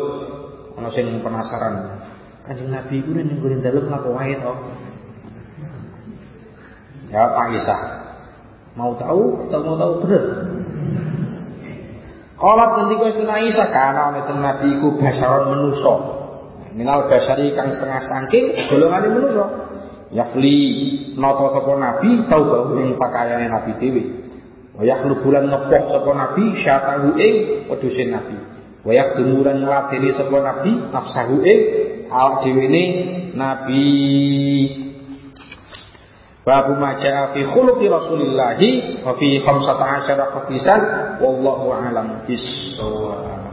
Ana sing penasaran. Kanjeng Nabi iku ning nggon dalem lapo wae to? Ya Aisyah Mau tahu atau mau tahu bener? Qalat ngendika Istuna Aisyah kana ana Nabi iku basaron menusa. Minal basari kang setengah saking golongane menusa. Yafli nata sapa nabi tau bahu ing pakaiane nabi dhewe. Wa yakhlubulan ngepoh sapa nabi syatahu ing wedhuse nabi. Wa yakdumulan ngladeni sapa nabi nafsahu ing awak dhewe nabi. Babu maja'a fi khuluqi Rasulillah wa fi 15 hadisan wallahu a'lam bissawab.